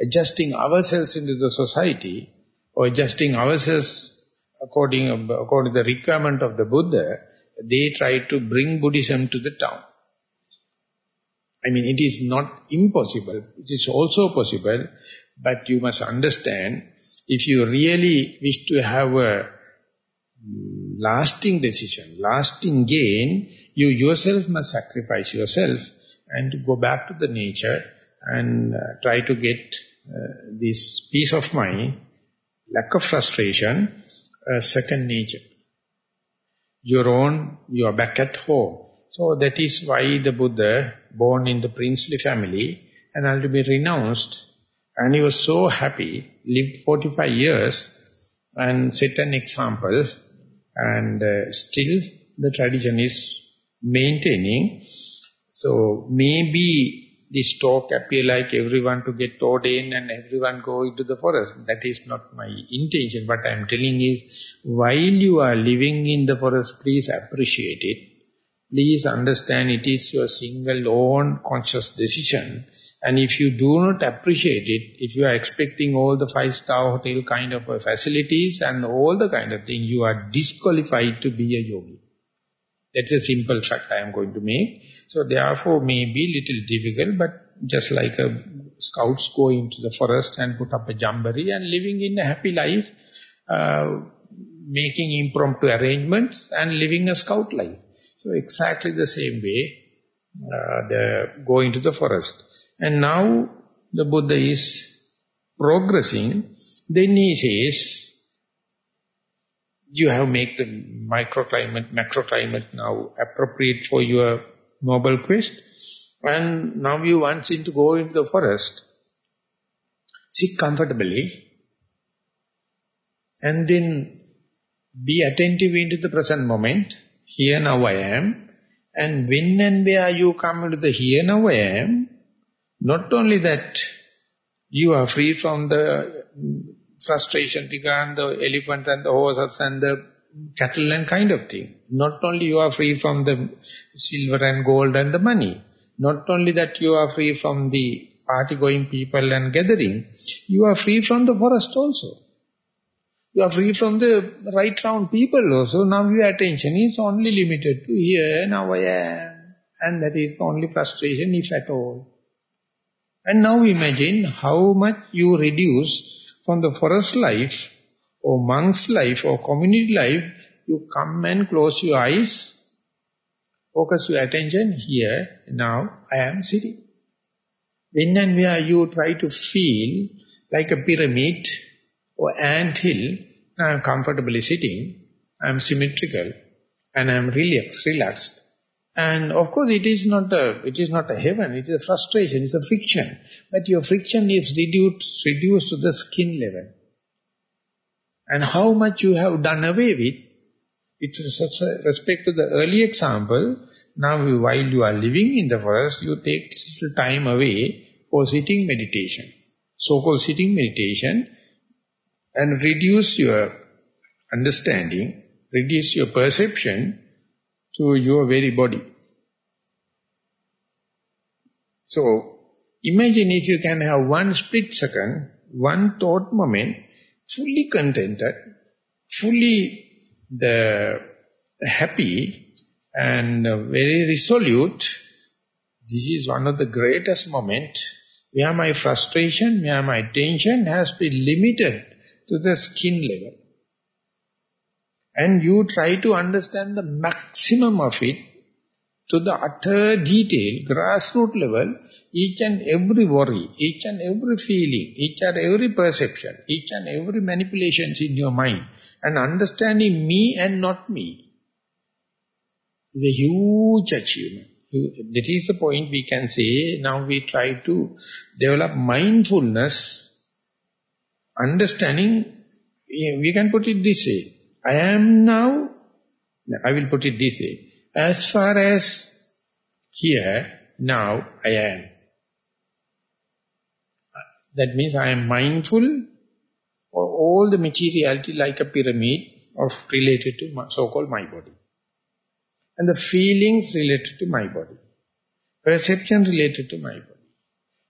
Speaker 1: adjusting ourselves into the society or adjusting ourselves according, according to the requirement of the Buddha. They try to bring Buddhism to the town. I mean, it is not impossible. It is also possible, but you must understand, if you really wish to have a lasting decision, lasting gain, you yourself must sacrifice yourself and go back to the nature and uh, try to get uh, this peace of mind, lack of frustration, uh, second nature. Your own, you are back at home. So that is why the Buddha, born in the princely family, and ultimately renounced, and he was so happy, lived 45 years, and set an example, and uh, still the tradition is maintaining. So maybe this talk appear like everyone to get ordained and everyone go into the forest. That is not my intention. What I am telling is, while you are living in the forest, please appreciate it. Please understand it is your single own conscious decision. And if you do not appreciate it, if you are expecting all the five-star hotel kind of facilities and all the kind of thing, you are disqualified to be a yogi. That's a simple fact I am going to make. So therefore may be little difficult, but just like a scouts go into the forest and put up a jamboree and living in a happy life, uh, making impromptu arrangements and living a scout life. So exactly the same way, uh, go into the forest. And now the Buddha is progressing, then he says, you have made the microclimate, macroclimate now appropriate for your noble quest. And now you want him to go into the forest, sit comfortably, and then be attentive into the present moment. Here now I am. And when and where you come to the here now I am, not only that you are free from the frustration and the elephant and the horses and the cattle and kind of thing. Not only you are free from the silver and gold and the money. Not only that you are free from the party-going people and gathering, you are free from the forest also. You are free from the right round people also. Now your attention is only limited to here, now I am. And that is only frustration, if at all. And now imagine how much you reduce from the forest life or monk's life or community life, you come and close your eyes, focus your attention here, now I am sitting. When and where you try to feel like a pyramid or ant hill, I am comfortably sitting, I am symmetrical, and I am relaxed, relaxed. And of course it is not a, it is not a heaven, it is a frustration, it is a friction. But your friction is reduced, reduced to the skin level. And how much you have done away with, it's such a respect to the early example, now while you are living in the forest, you take little time away for sitting meditation. So-called sitting meditation, and reduce your understanding, reduce your perception to your very body. So, imagine if you can have one split second, one thought moment, fully contented, fully the happy and very resolute, this is one of the greatest moment where my frustration, where my tension has been limited to the skin level. And you try to understand the maximum of it to the utter detail, grassroots level, each and every worry, each and every feeling, each and every perception, each and every manipulation in your mind, and understanding me and not me, is a huge achievement. That is the point we can say, now we try to develop mindfulness understanding, eh, we can put it this way. I am now, I will put it this way. As far as here, now I am. That means I am mindful of all the materiality like a pyramid of related to so-called my body. And the feelings related to my body. Perception related to my body.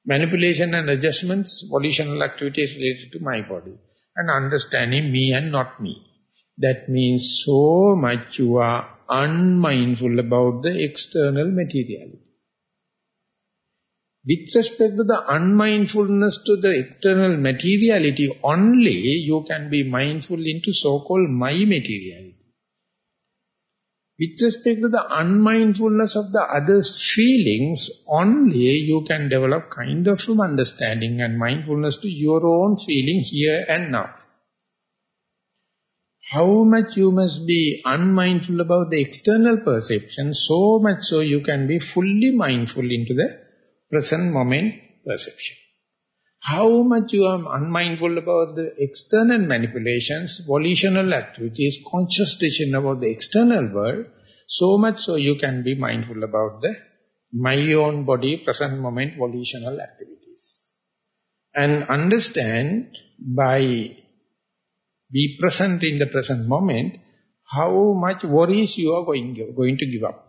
Speaker 1: Manipulation and adjustments, volitional activities related to my body. And understanding me and not me. That means so much you are unmindful about the external materiality. With respect to the unmindfulness to the external materiality, only you can be mindful into so-called my materiality. With respect to the unmindfulness of the other's feelings, only you can develop kind of understanding and mindfulness to your own feeling here and now. How much you must be unmindful about the external perception, so much so you can be fully mindful into the present moment perception. How much you are unmindful about the external manipulations, volitional activities, conscious decision about the external world, so much so you can be mindful about the my own body, present moment, volitional activities. And understand by be present in the present moment, how much worries you are going, going to give up.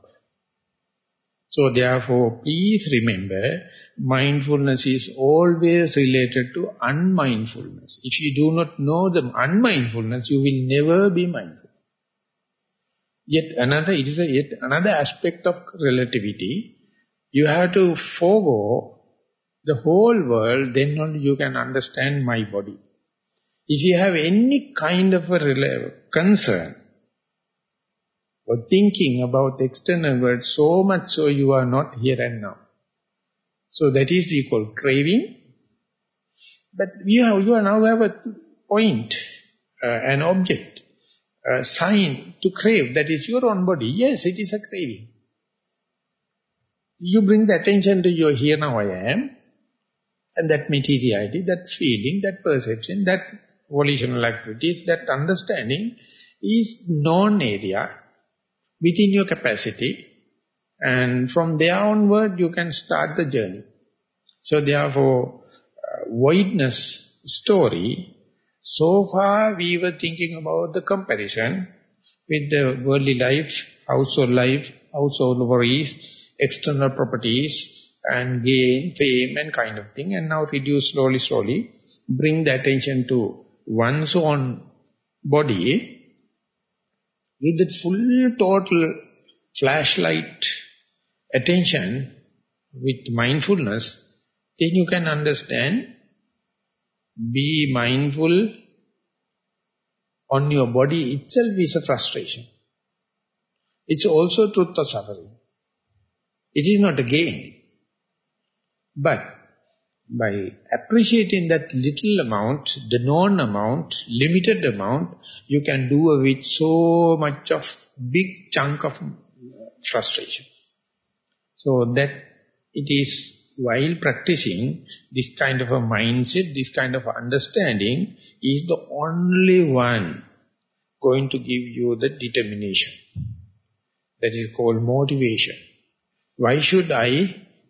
Speaker 1: So therefore, please remember, mindfulness is always related to unmindfulness. If you do not know the unmindfulness, you will never be mindful. Yet another, it is a yet another aspect of relativity. You have to forego the whole world, then only you can understand my body. If you have any kind of a concern, or thinking about the external world so much so you are not here and now. So that is we call craving. But you, have, you are now have a point, uh, an object, a sign to crave, that is your own body. Yes, it is a craving. You bring the attention to your here now I am, and that materiality, that feeling, that perception, that volitional activities, that understanding is known area within your capacity and from there onward you can start the journey. So therefore, uh, voidness story, so far we were thinking about the comparison with the worldly life, household life, household worries, external properties, and gain, fame and kind of thing. And now reduce slowly, slowly, bring the attention to one's own body, with that full total flashlight attention with mindfulness, then you can understand, be mindful on your body itself is a frustration. It's also truth or suffering. It is not a gain. But by appreciating that little amount, the known amount, limited amount, you can do with so much of big chunk of frustration. So that it is while practicing this kind of a mindset, this kind of understanding is the only one going to give you the determination. That is called motivation. Why should I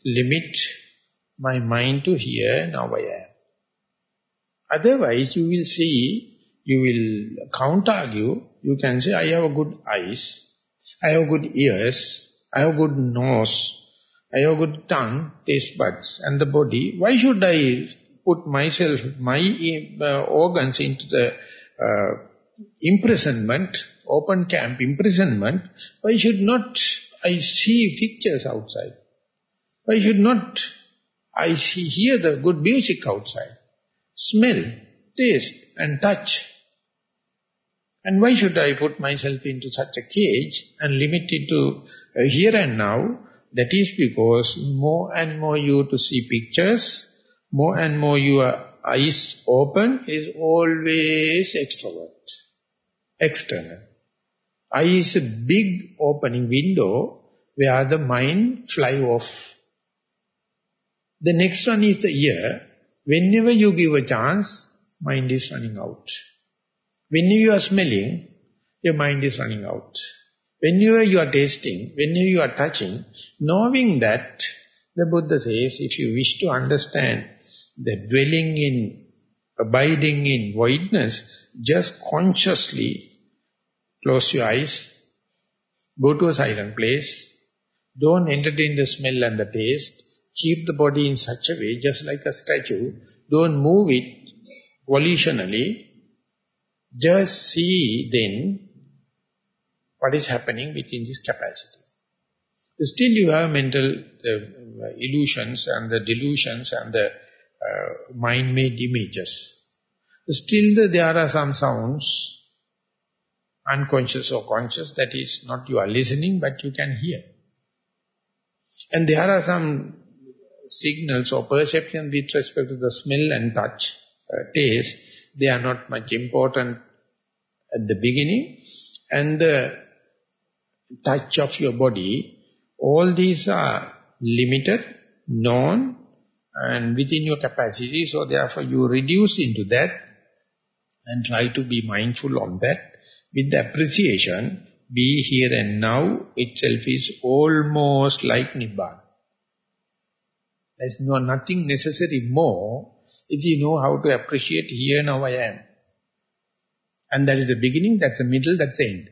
Speaker 1: limit my mind to here, now I am. Otherwise, you will see, you will counter-argue, you can say, I have good eyes, I have good ears, I have good nose, I have good tongue, taste buds, and the body. Why should I put myself, my uh, organs into the uh, imprisonment, open camp imprisonment? Why should not I see pictures outside? Why should not I see, hear the good music outside. Smell, taste and touch. And why should I put myself into such a cage and limit it to uh, here and now? That is because more and more you to see pictures, more and more your eyes open is always extrovert, external. Eye is a big opening window where the mind fly off the next one is the ear. Whenever you give a chance, mind is running out. When you are smelling, your mind is running out. Whenever you are tasting, whenever you are touching, knowing that, the Buddha says, if you wish to understand the dwelling in, abiding in voidness, just consciously close your eyes, go to a silent place, don't entertain the smell and the taste, keep the body in such a way, just like a statue. Don't move it volitionally. Just see then what is happening within this capacity. Still you have mental uh, illusions and the delusions and the uh, mind-made images. Still the, there are some sounds, unconscious or conscious, that is not you are listening but you can hear. And there are some signals or perception with respect to the smell and touch, uh, taste, they are not much important at the beginning. And the touch of your body, all these are limited, known, and within your capacity. So therefore you reduce into that and try to be mindful on that. With the appreciation, be here and now itself is almost like Nibbana. There's no, nothing necessary more if you know how to appreciate here and now I am. And that is the beginning, that's the middle, that's the end.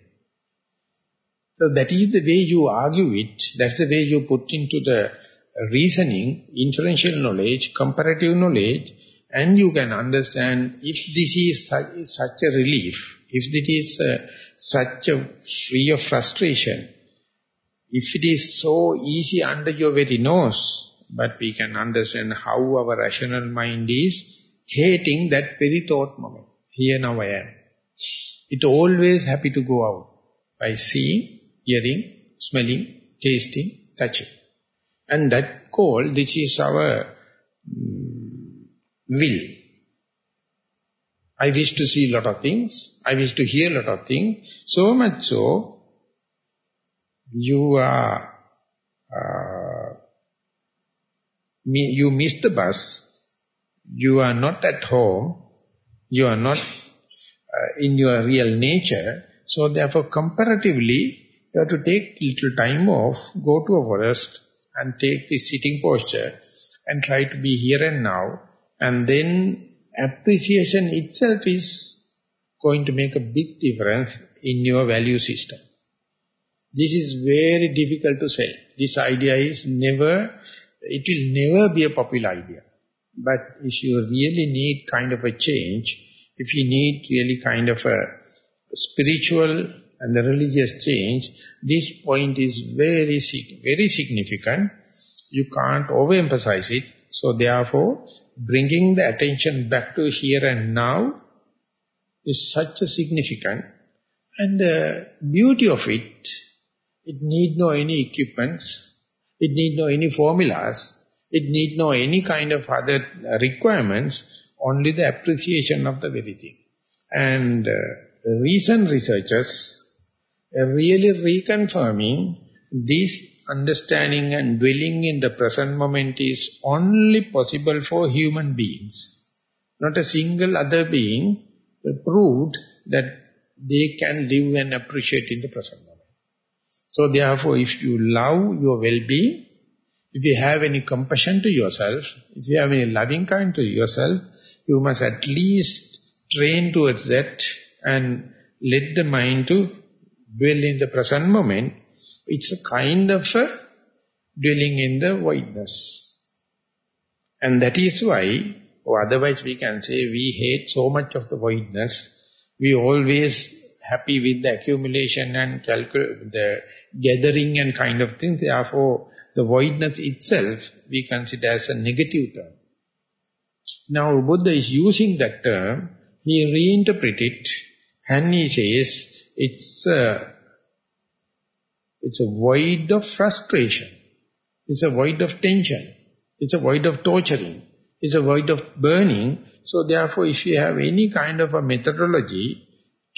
Speaker 1: So that is the way you argue it, that's the way you put into the reasoning, inferential knowledge, comparative knowledge, and you can understand if this is such, such a relief, if it is uh, such a free of frustration, if it is so easy under your very nose, but we can understand how our rational mind is hating that very thought moment. Here now I am. It always happy to go out by seeing, hearing, smelling, tasting, touching. And that call, which is our mm, will. I wish to see a lot of things. I wish to hear a lot of things. So much so, you are uh, you miss the bus, you are not at home, you are not uh, in your real nature, so therefore comparatively, you have to take little time off, go to a forest and take the sitting posture and try to be here and now. And then appreciation itself is going to make a big difference in your value system. This is very difficult to say. This idea is never, it will never be a popular idea. But if you really need kind of a change, if you need really kind of a spiritual and a religious change, this point is very, very significant. You can't overemphasize it. So therefore, bringing the attention back to here and now is such a significant. And the beauty of it, it need no any equipments, it need no any formulas, it need no any kind of other requirements, only the appreciation of the very thing. And uh, recent researchers are really reconfirming this understanding and dwelling in the present moment is only possible for human beings. Not a single other being proved that they can live and appreciate in the present moment. So therefore, if you love your well-being, if you have any compassion to yourself, if you have any loving kind to yourself, you must at least train towards that and let the mind to dwell in the present moment. It's a kind of a dwelling in the voidness. And that is why, or otherwise we can say we hate so much of the voidness. We always happy with the accumulation and the gathering and kind of things. Therefore, the voidness itself we consider as a negative term. Now Buddha is using that term, he reinterpret it and he says it's a, it's a void of frustration, it's a void of tension, it's a void of torturing, it's a void of burning. So therefore if you have any kind of a methodology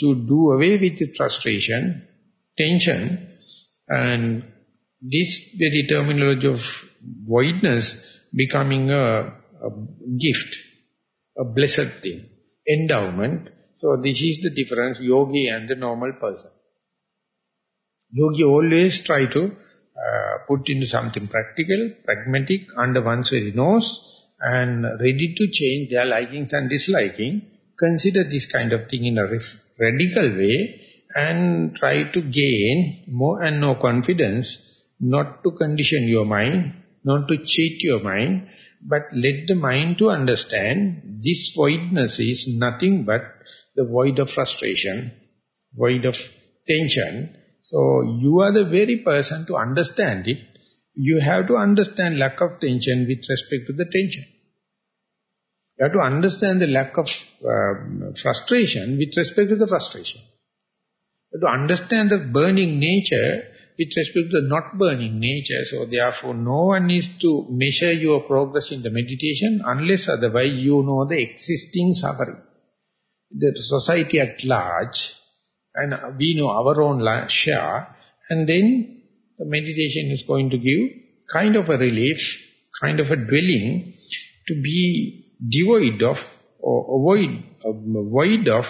Speaker 1: to do away with the frustration, tension and this very terminology of voidness becoming a, a gift, a blessed thing, endowment. So this is the difference, yogi and the normal person. Yogi always try to uh, put into something practical, pragmatic, under one's very nose, and ready to change their likings and disliking. Consider this kind of thing in a radical way, and try to gain more and more confidence not to condition your mind, not to cheat your mind, but let the mind to understand this voidness is nothing but the void of frustration, void of tension. So you are the very person to understand it. You have to understand lack of tension with respect to the tension. You have to understand the lack of uh, frustration with respect to the frustration. You have to understand the burning nature with respect to the not burning nature. So therefore no one is to measure your progress in the meditation unless otherwise you know the existing suffering. The society at large and we know our own share and then the meditation is going to give kind of a relief, kind of a dwelling to be devoid of or avoid, void of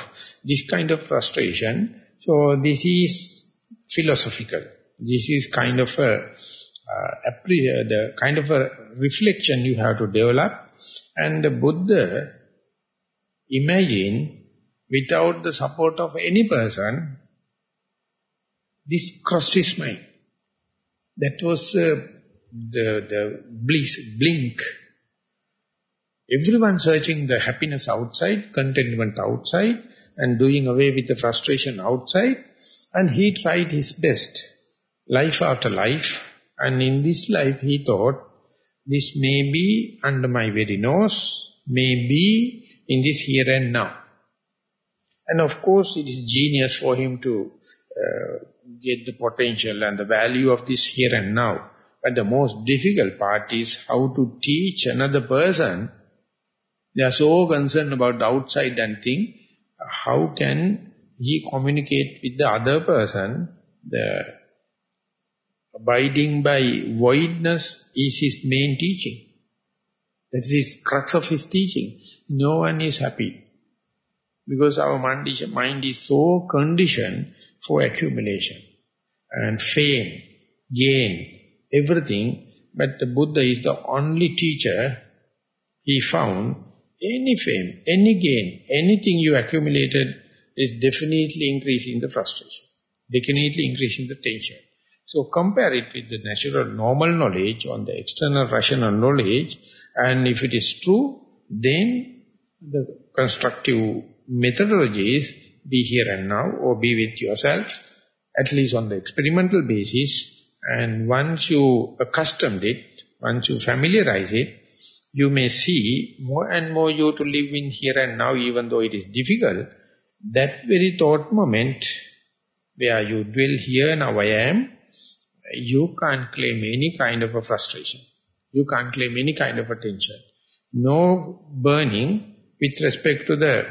Speaker 1: this kind of frustration. So this is philosophical. This is kind of a, uh, the kind of a reflection you have to develop. And the Buddha, imagine, without the support of any person, this crossed his mind. That was uh, the, the bliss, blink. Everyone searching the happiness outside, contentment outside, and doing away with the frustration outside, and he tried his best life after life. And in this life he thought, this may be under my very nose, may be in this here and now. And of course it is genius for him to uh, get the potential and the value of this here and now. But the most difficult part is how to teach another person. They are so concerned about the outside and thing. How can he communicate with the other person the Abiding by voidness is his main teaching. That is his crux of his teaching. No one is happy. Because our mind is, mind is so conditioned for accumulation and fame, gain, everything. But the Buddha is the only teacher he found any fame, any gain, anything you accumulated is definitely increasing the frustration, definitely increasing the tension. So compare it with the natural normal knowledge on the external rational knowledge and if it is true, then the constructive methodology is be here and now or be with yourself, at least on the experimental basis. And once you accustomed it, once you familiarize it, you may see more and more you to live in here and now even though it is difficult. That very thought moment where you dwell here now I am, you can't claim any kind of a frustration. You can't claim any kind of attention. No burning with respect to the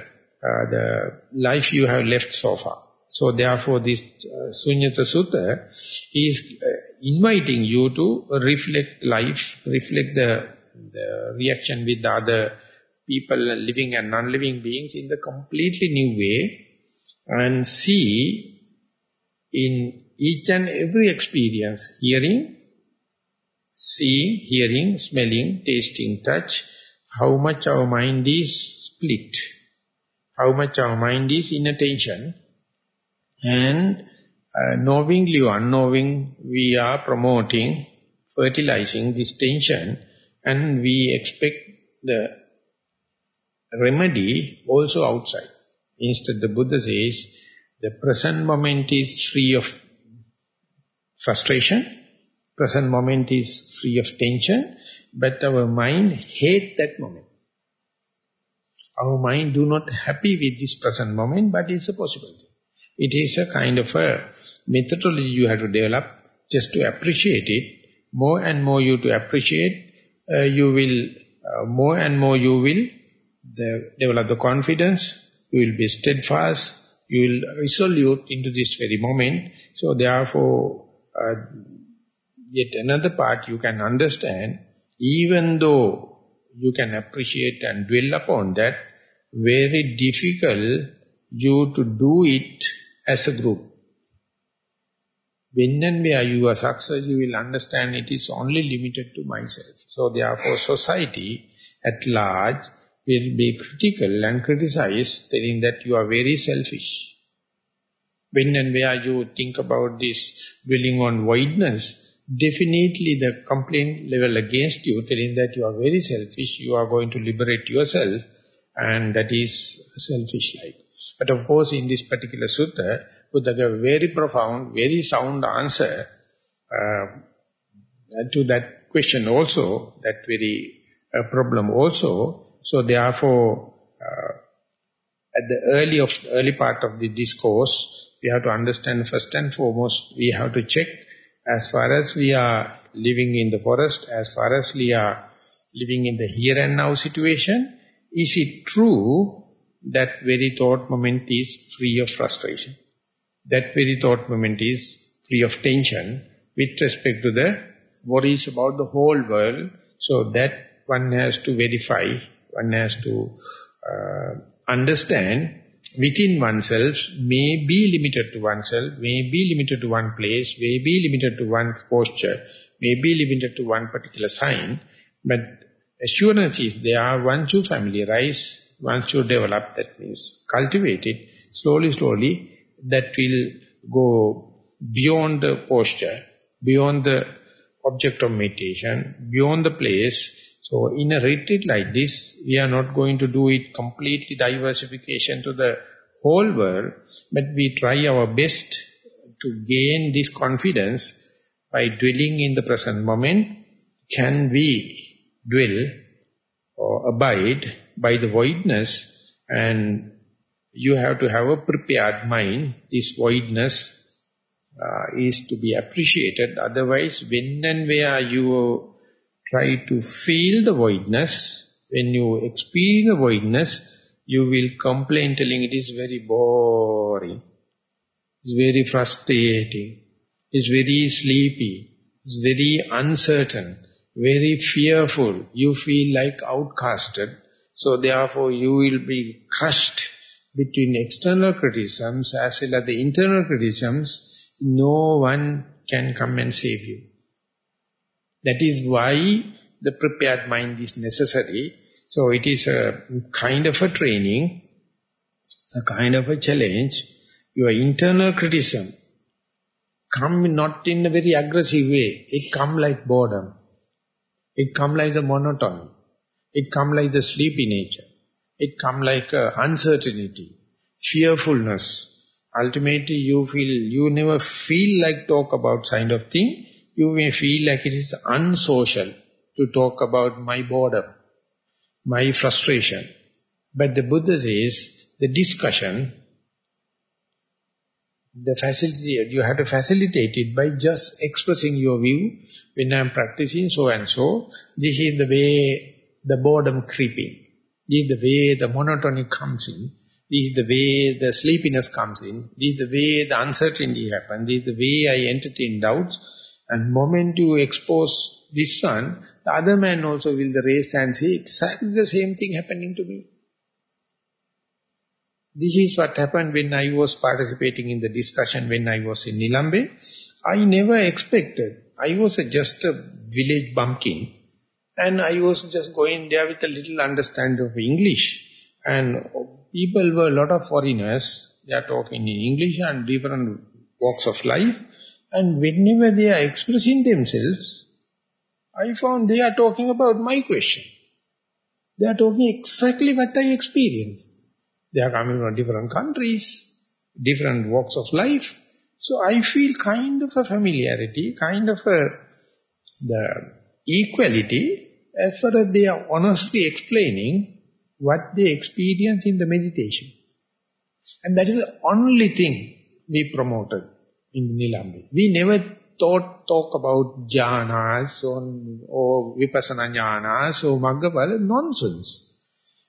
Speaker 1: uh, the life you have left so far. So therefore this uh, Suññata Sutta is uh, inviting you to reflect life, reflect the, the reaction with the other people, living and non-living beings in the completely new way. And see in each and every experience, hearing, seeing, hearing, smelling, tasting, touch, how much our mind is split how much our mind is in attention. And uh, knowingly or unknowing we are promoting, fertilizing this tension and we expect the remedy also outside. Instead the Buddha says the present moment is free of frustration, present moment is free of tension, but our mind hate that moment. Our mind do not happy with this present moment, but it's a possibility. It is a kind of a methodology you have to develop just to appreciate it. More and more you to appreciate, uh, you will, uh, more and more you will the, develop the confidence, you will be steadfast, you will resolute into this very moment. So therefore, uh, yet another part you can understand, even though you can appreciate and dwell upon that, very difficult you to do it as a group. When and where you are success, you will understand it is only limited to myself. So therefore society at large will be critical and criticize, telling that you are very selfish. When and where you think about this dwelling on voidness, definitely the complaint level against you, telling that you are very selfish, you are going to liberate yourself, and that is selfish-like. But of course, in this particular sutta, Gave a very profound, very sound answer uh, to that question also, that very uh, problem also. So therefore, uh, at the early of early part of the discourse, we have to understand first and foremost, we have to check as far as we are living in the forest, as far as we are living in the here and now situation, is it true that very thought moment is free of frustration? That very thought moment is free of tension with respect to the worries about the whole world. So that one has to verify, one has to uh, understand within oneself may be limited to oneself, may be limited to one place, may be limited to one posture, may be limited to one particular sign, but assurance is there, once you familiarize, once you develop, that means cultivate it, slowly, slowly, that will go beyond the posture, beyond the object of meditation, beyond the place. So in a retreat like this, we are not going to do it completely diversification to the whole world, but we try our best to gain this confidence by dwelling in the present moment. Can we dwell or abide by the voidness and you have to have a prepared mind. This voidness uh, is to be appreciated. Otherwise, when and where you try to feel the voidness, when you experience the voidness, you will complain telling it is very boring, it's very frustrating, it's very sleepy, it's very uncertain, very fearful. You feel like outcasted. So therefore you will be crushed between external criticisms as well as the internal criticisms. No one can come and save you. That is why the prepared mind is necessary. So it is a kind of a training, it's a kind of a challenge. Your internal criticism come not in a very aggressive way. It come like boredom. It come like the monotony. It come like the sleepy nature. It come like uh, uncertainty, fearfulness. Ultimately you feel, you never feel like talk about kind of thing. You may feel like it is unsocial to talk about my boredom, my frustration. But the Buddha says, the discussion, the facility, you have to facilitate it by just expressing your view. When I am practicing so and so, this is the way the boredom creeping. This is the way the monotony comes in. This is the way the sleepiness comes in. This is the way the uncertainty happens. This is the way I entertain doubts. And moment you expose this one, the other man also will raise and say, exactly the same thing happening to me. This is what happened when I was participating in the discussion when I was in Nilambe. I never expected. I was just a village bumpkin. And I was just going there with a little understanding of English. And people were a lot of foreigners. They are talking in English and different walks of life. And whenever they are expressing themselves, I found they are talking about my question. They are talking exactly what I experienced. They are coming from different countries, different walks of life. So I feel kind of a familiarity, kind of a the equality as far as they are honestly explaining what they experience in the meditation. And that is the only thing we promoted in Nilambe. We never thought, talk about jhanas or, or vipassana jhanas or maggaphala, nonsense.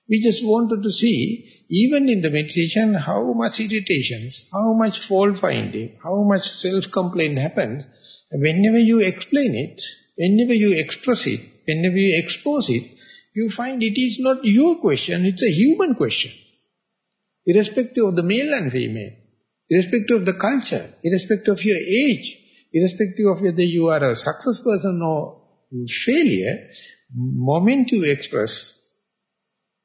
Speaker 1: We just wanted to see, even in the meditation, how much irritations, how much fault finding, how much self-complaint happens. Whenever you explain it, whenever you express it, whenever you expose it, you find it is not your question, it's a human question. Irrespective of the male and female, irrespective of the culture, irrespective of your age, irrespective of whether you are a success person or failure, moment you express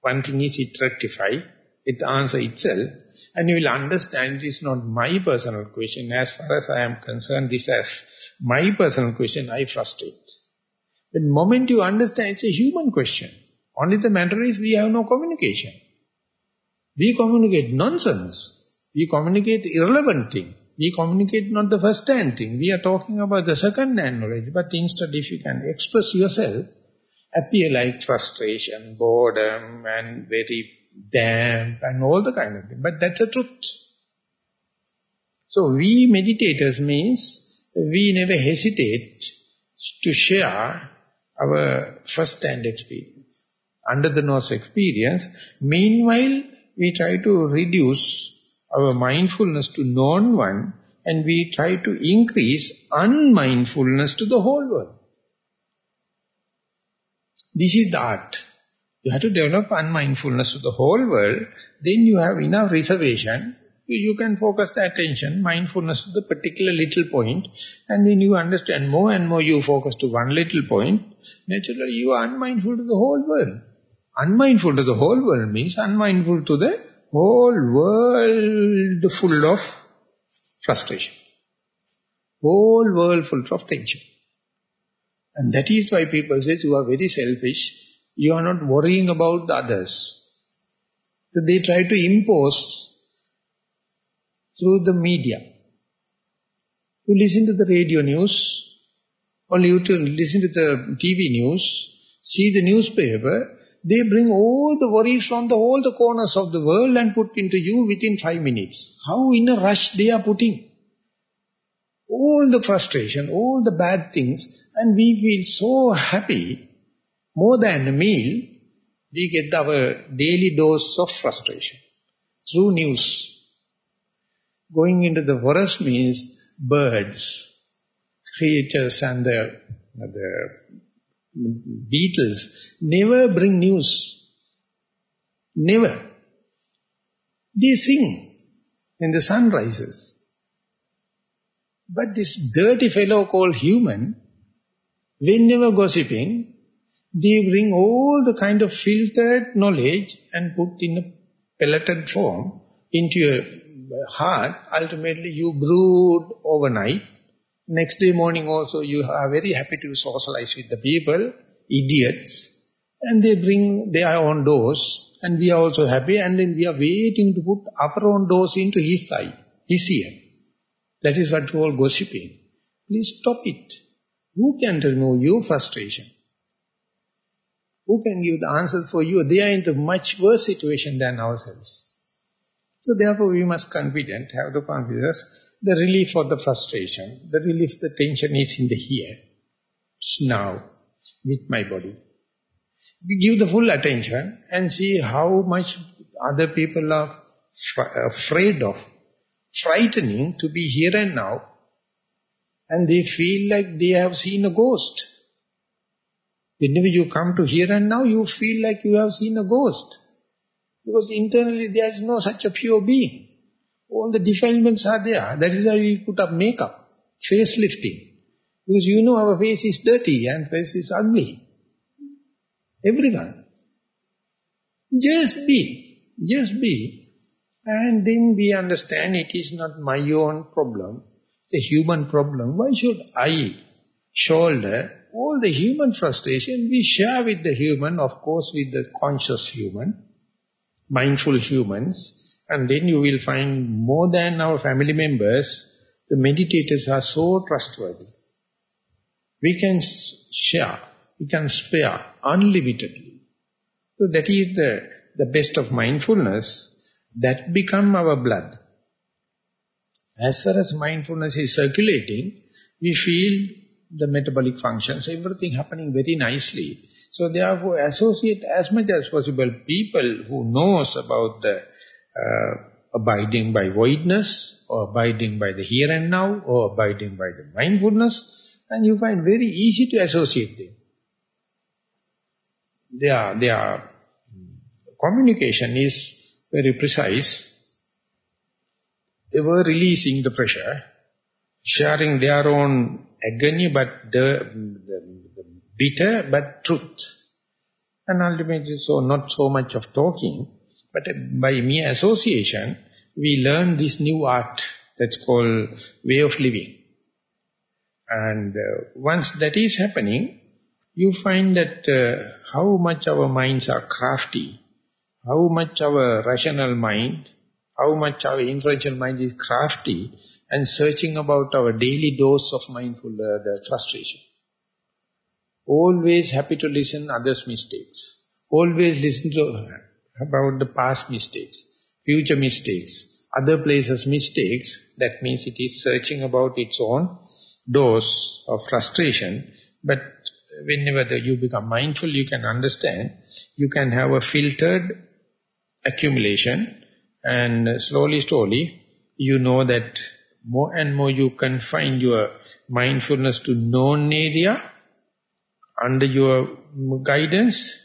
Speaker 1: one thing is it rectify, it answer itself, and you will understand it is not my personal question. As far as I am concerned, this as my personal question, I frustrate. The moment you understand, it's a human question. Only the matter is we have no communication. We communicate nonsense. We communicate irrelevant thing. We communicate not the first hand thing. We are talking about the second hand knowledge. But instead, if you can express yourself, appear like frustration, boredom, and very damp, and all the kind of thing. But that's the truth. So we meditators means we never hesitate to share our first-hand experience, under-the-nose experience. Meanwhile, we try to reduce our mindfulness to known one, and we try to increase unmindfulness to the whole world. This is the art. You have to develop unmindfulness to the whole world. Then you have enough reservation. You can focus the attention, mindfulness to the particular little. And then you understand more and more you focus to one little point. Naturally you are unmindful to the whole world. Unmindful to the whole world means unmindful to the whole world full of frustration. Whole world full of tension. And that is why people say you are very selfish, you are not worrying about the others. So they try to impose through the media. You listen to the radio news, or you to listen to the TV news, see the newspaper, they bring all the worries from the all the corners of the world and put into you within five minutes. How in a rush they are putting all the frustration, all the bad things, and we feel so happy, more than a meal, we get our daily dose of frustration through news. Going into the forest means birds, creatures and the, the beetles never bring news. Never. They sing when the sun rises. But this dirty fellow called human, whenever gossiping, they bring all the kind of filtered knowledge and put in a pelleted form into your heart. Ultimately, you brood overnight. Next day morning also, you are very happy to socialize with the people, idiots. And they bring their own dose, and we are also happy, and then we are waiting to put our own dose into his eye, his ear. That is what we call gossiping. Please stop it. Who can remove your frustration? Who can give the answers for you? They are in a much worse situation than ourselves. So therefore we must confident, have the confidence, the relief of the frustration, the relief, the tension is in the here. Now, with my body. We give the full attention and see how much other people are afraid of frightening to be here and now, and they feel like they have seen a ghost. Whenever you come to here and now, you feel like you have seen a ghost. Because internally there is no such a pure being. All the defilements are there. That is why we put up makeup, face lifting. Because you know our face is dirty and face is ugly. Everyone. Just be. Just be. And then we understand it is not my own problem, the human problem. Why should I shoulder all the human frustration? We share with the human, of course with the conscious human, mindful humans, and then you will find more than our family members, the meditators are so trustworthy. We can share, we can spare unlimitedly. So that is the, the best of mindfulness, that become our blood. As far as mindfulness is circulating, we feel the metabolic functions, everything happening very nicely. So therefore associate as much as possible people who knows about the uh, abiding by voidness or abiding by the here and now or abiding by the mindfulness and you find very easy to associate them. Their, their communication is very precise. They were releasing the pressure, sharing their own agony, but the, the bitter but truth. And ultimately, so not so much of talking, but by mere association, we learn this new art that's called way of living. And uh, once that is happening, you find that uh, how much our minds are crafty, how much our rational mind, how much our inferential mind is crafty and searching about our daily dose of mindful uh, frustration. Always happy to listen others' mistakes. Always listen to about the past mistakes, future mistakes, other places mistakes. That means it is searching about its own dose of frustration. But whenever you become mindful, you can understand, you can have a filtered accumulation and slowly, slowly, you know that more and more you confine your mindfulness to known area under your guidance.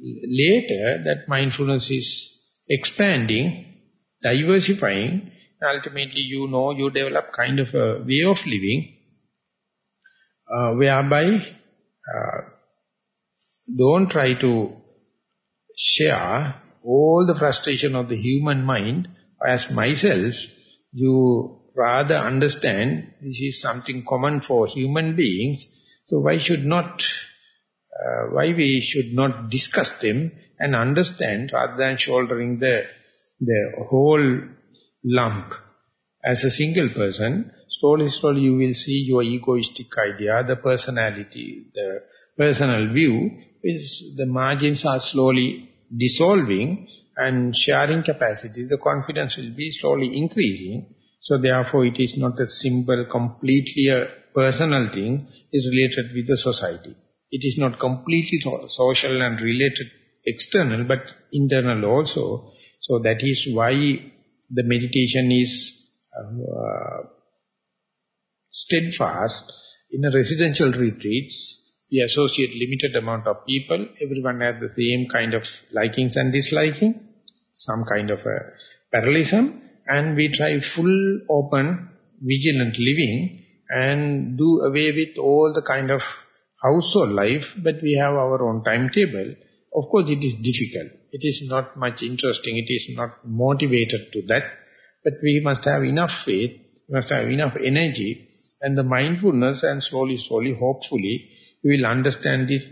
Speaker 1: Later, that mindfulness is expanding, diversifying, ultimately you know you develop kind of a way of living uh, whereby uh, don't try to share all the frustration of the human mind as myself, you rather understand this is something common for human beings. So why should not, uh, why we should not discuss them and understand rather than shouldering the, the whole lump as a single person, slowly, slowly you will see your egoistic idea, the personality, the personal view, is the margins are slowly dissolving and sharing capacity, the confidence will be slowly increasing. So therefore it is not a simple, completely a personal thing, is related with the society. It is not completely social and related external, but internal also. So that is why the meditation is uh, steadfast in a residential retreats. we associate limited amount of people. Everyone has the same kind of likings and disliking, some kind of a parallelism. And we try full open, vigilant living and do away with all the kind of household life, but we have our own timetable. Of course, it is difficult. It is not much interesting. It is not motivated to that. But we must have enough faith, we must have enough energy, and the mindfulness, and slowly, slowly, hopefully, we will understand this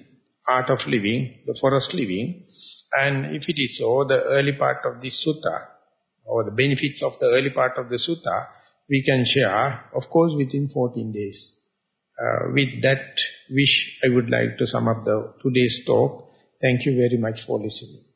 Speaker 1: art of living, the forest living. And if it is so, the early part of this sutta, or the benefits of the early part of the sutta, we can share, of course, within 14 days. Uh, with that wish, I would like to sum up the today's talk. Thank you very much for listening.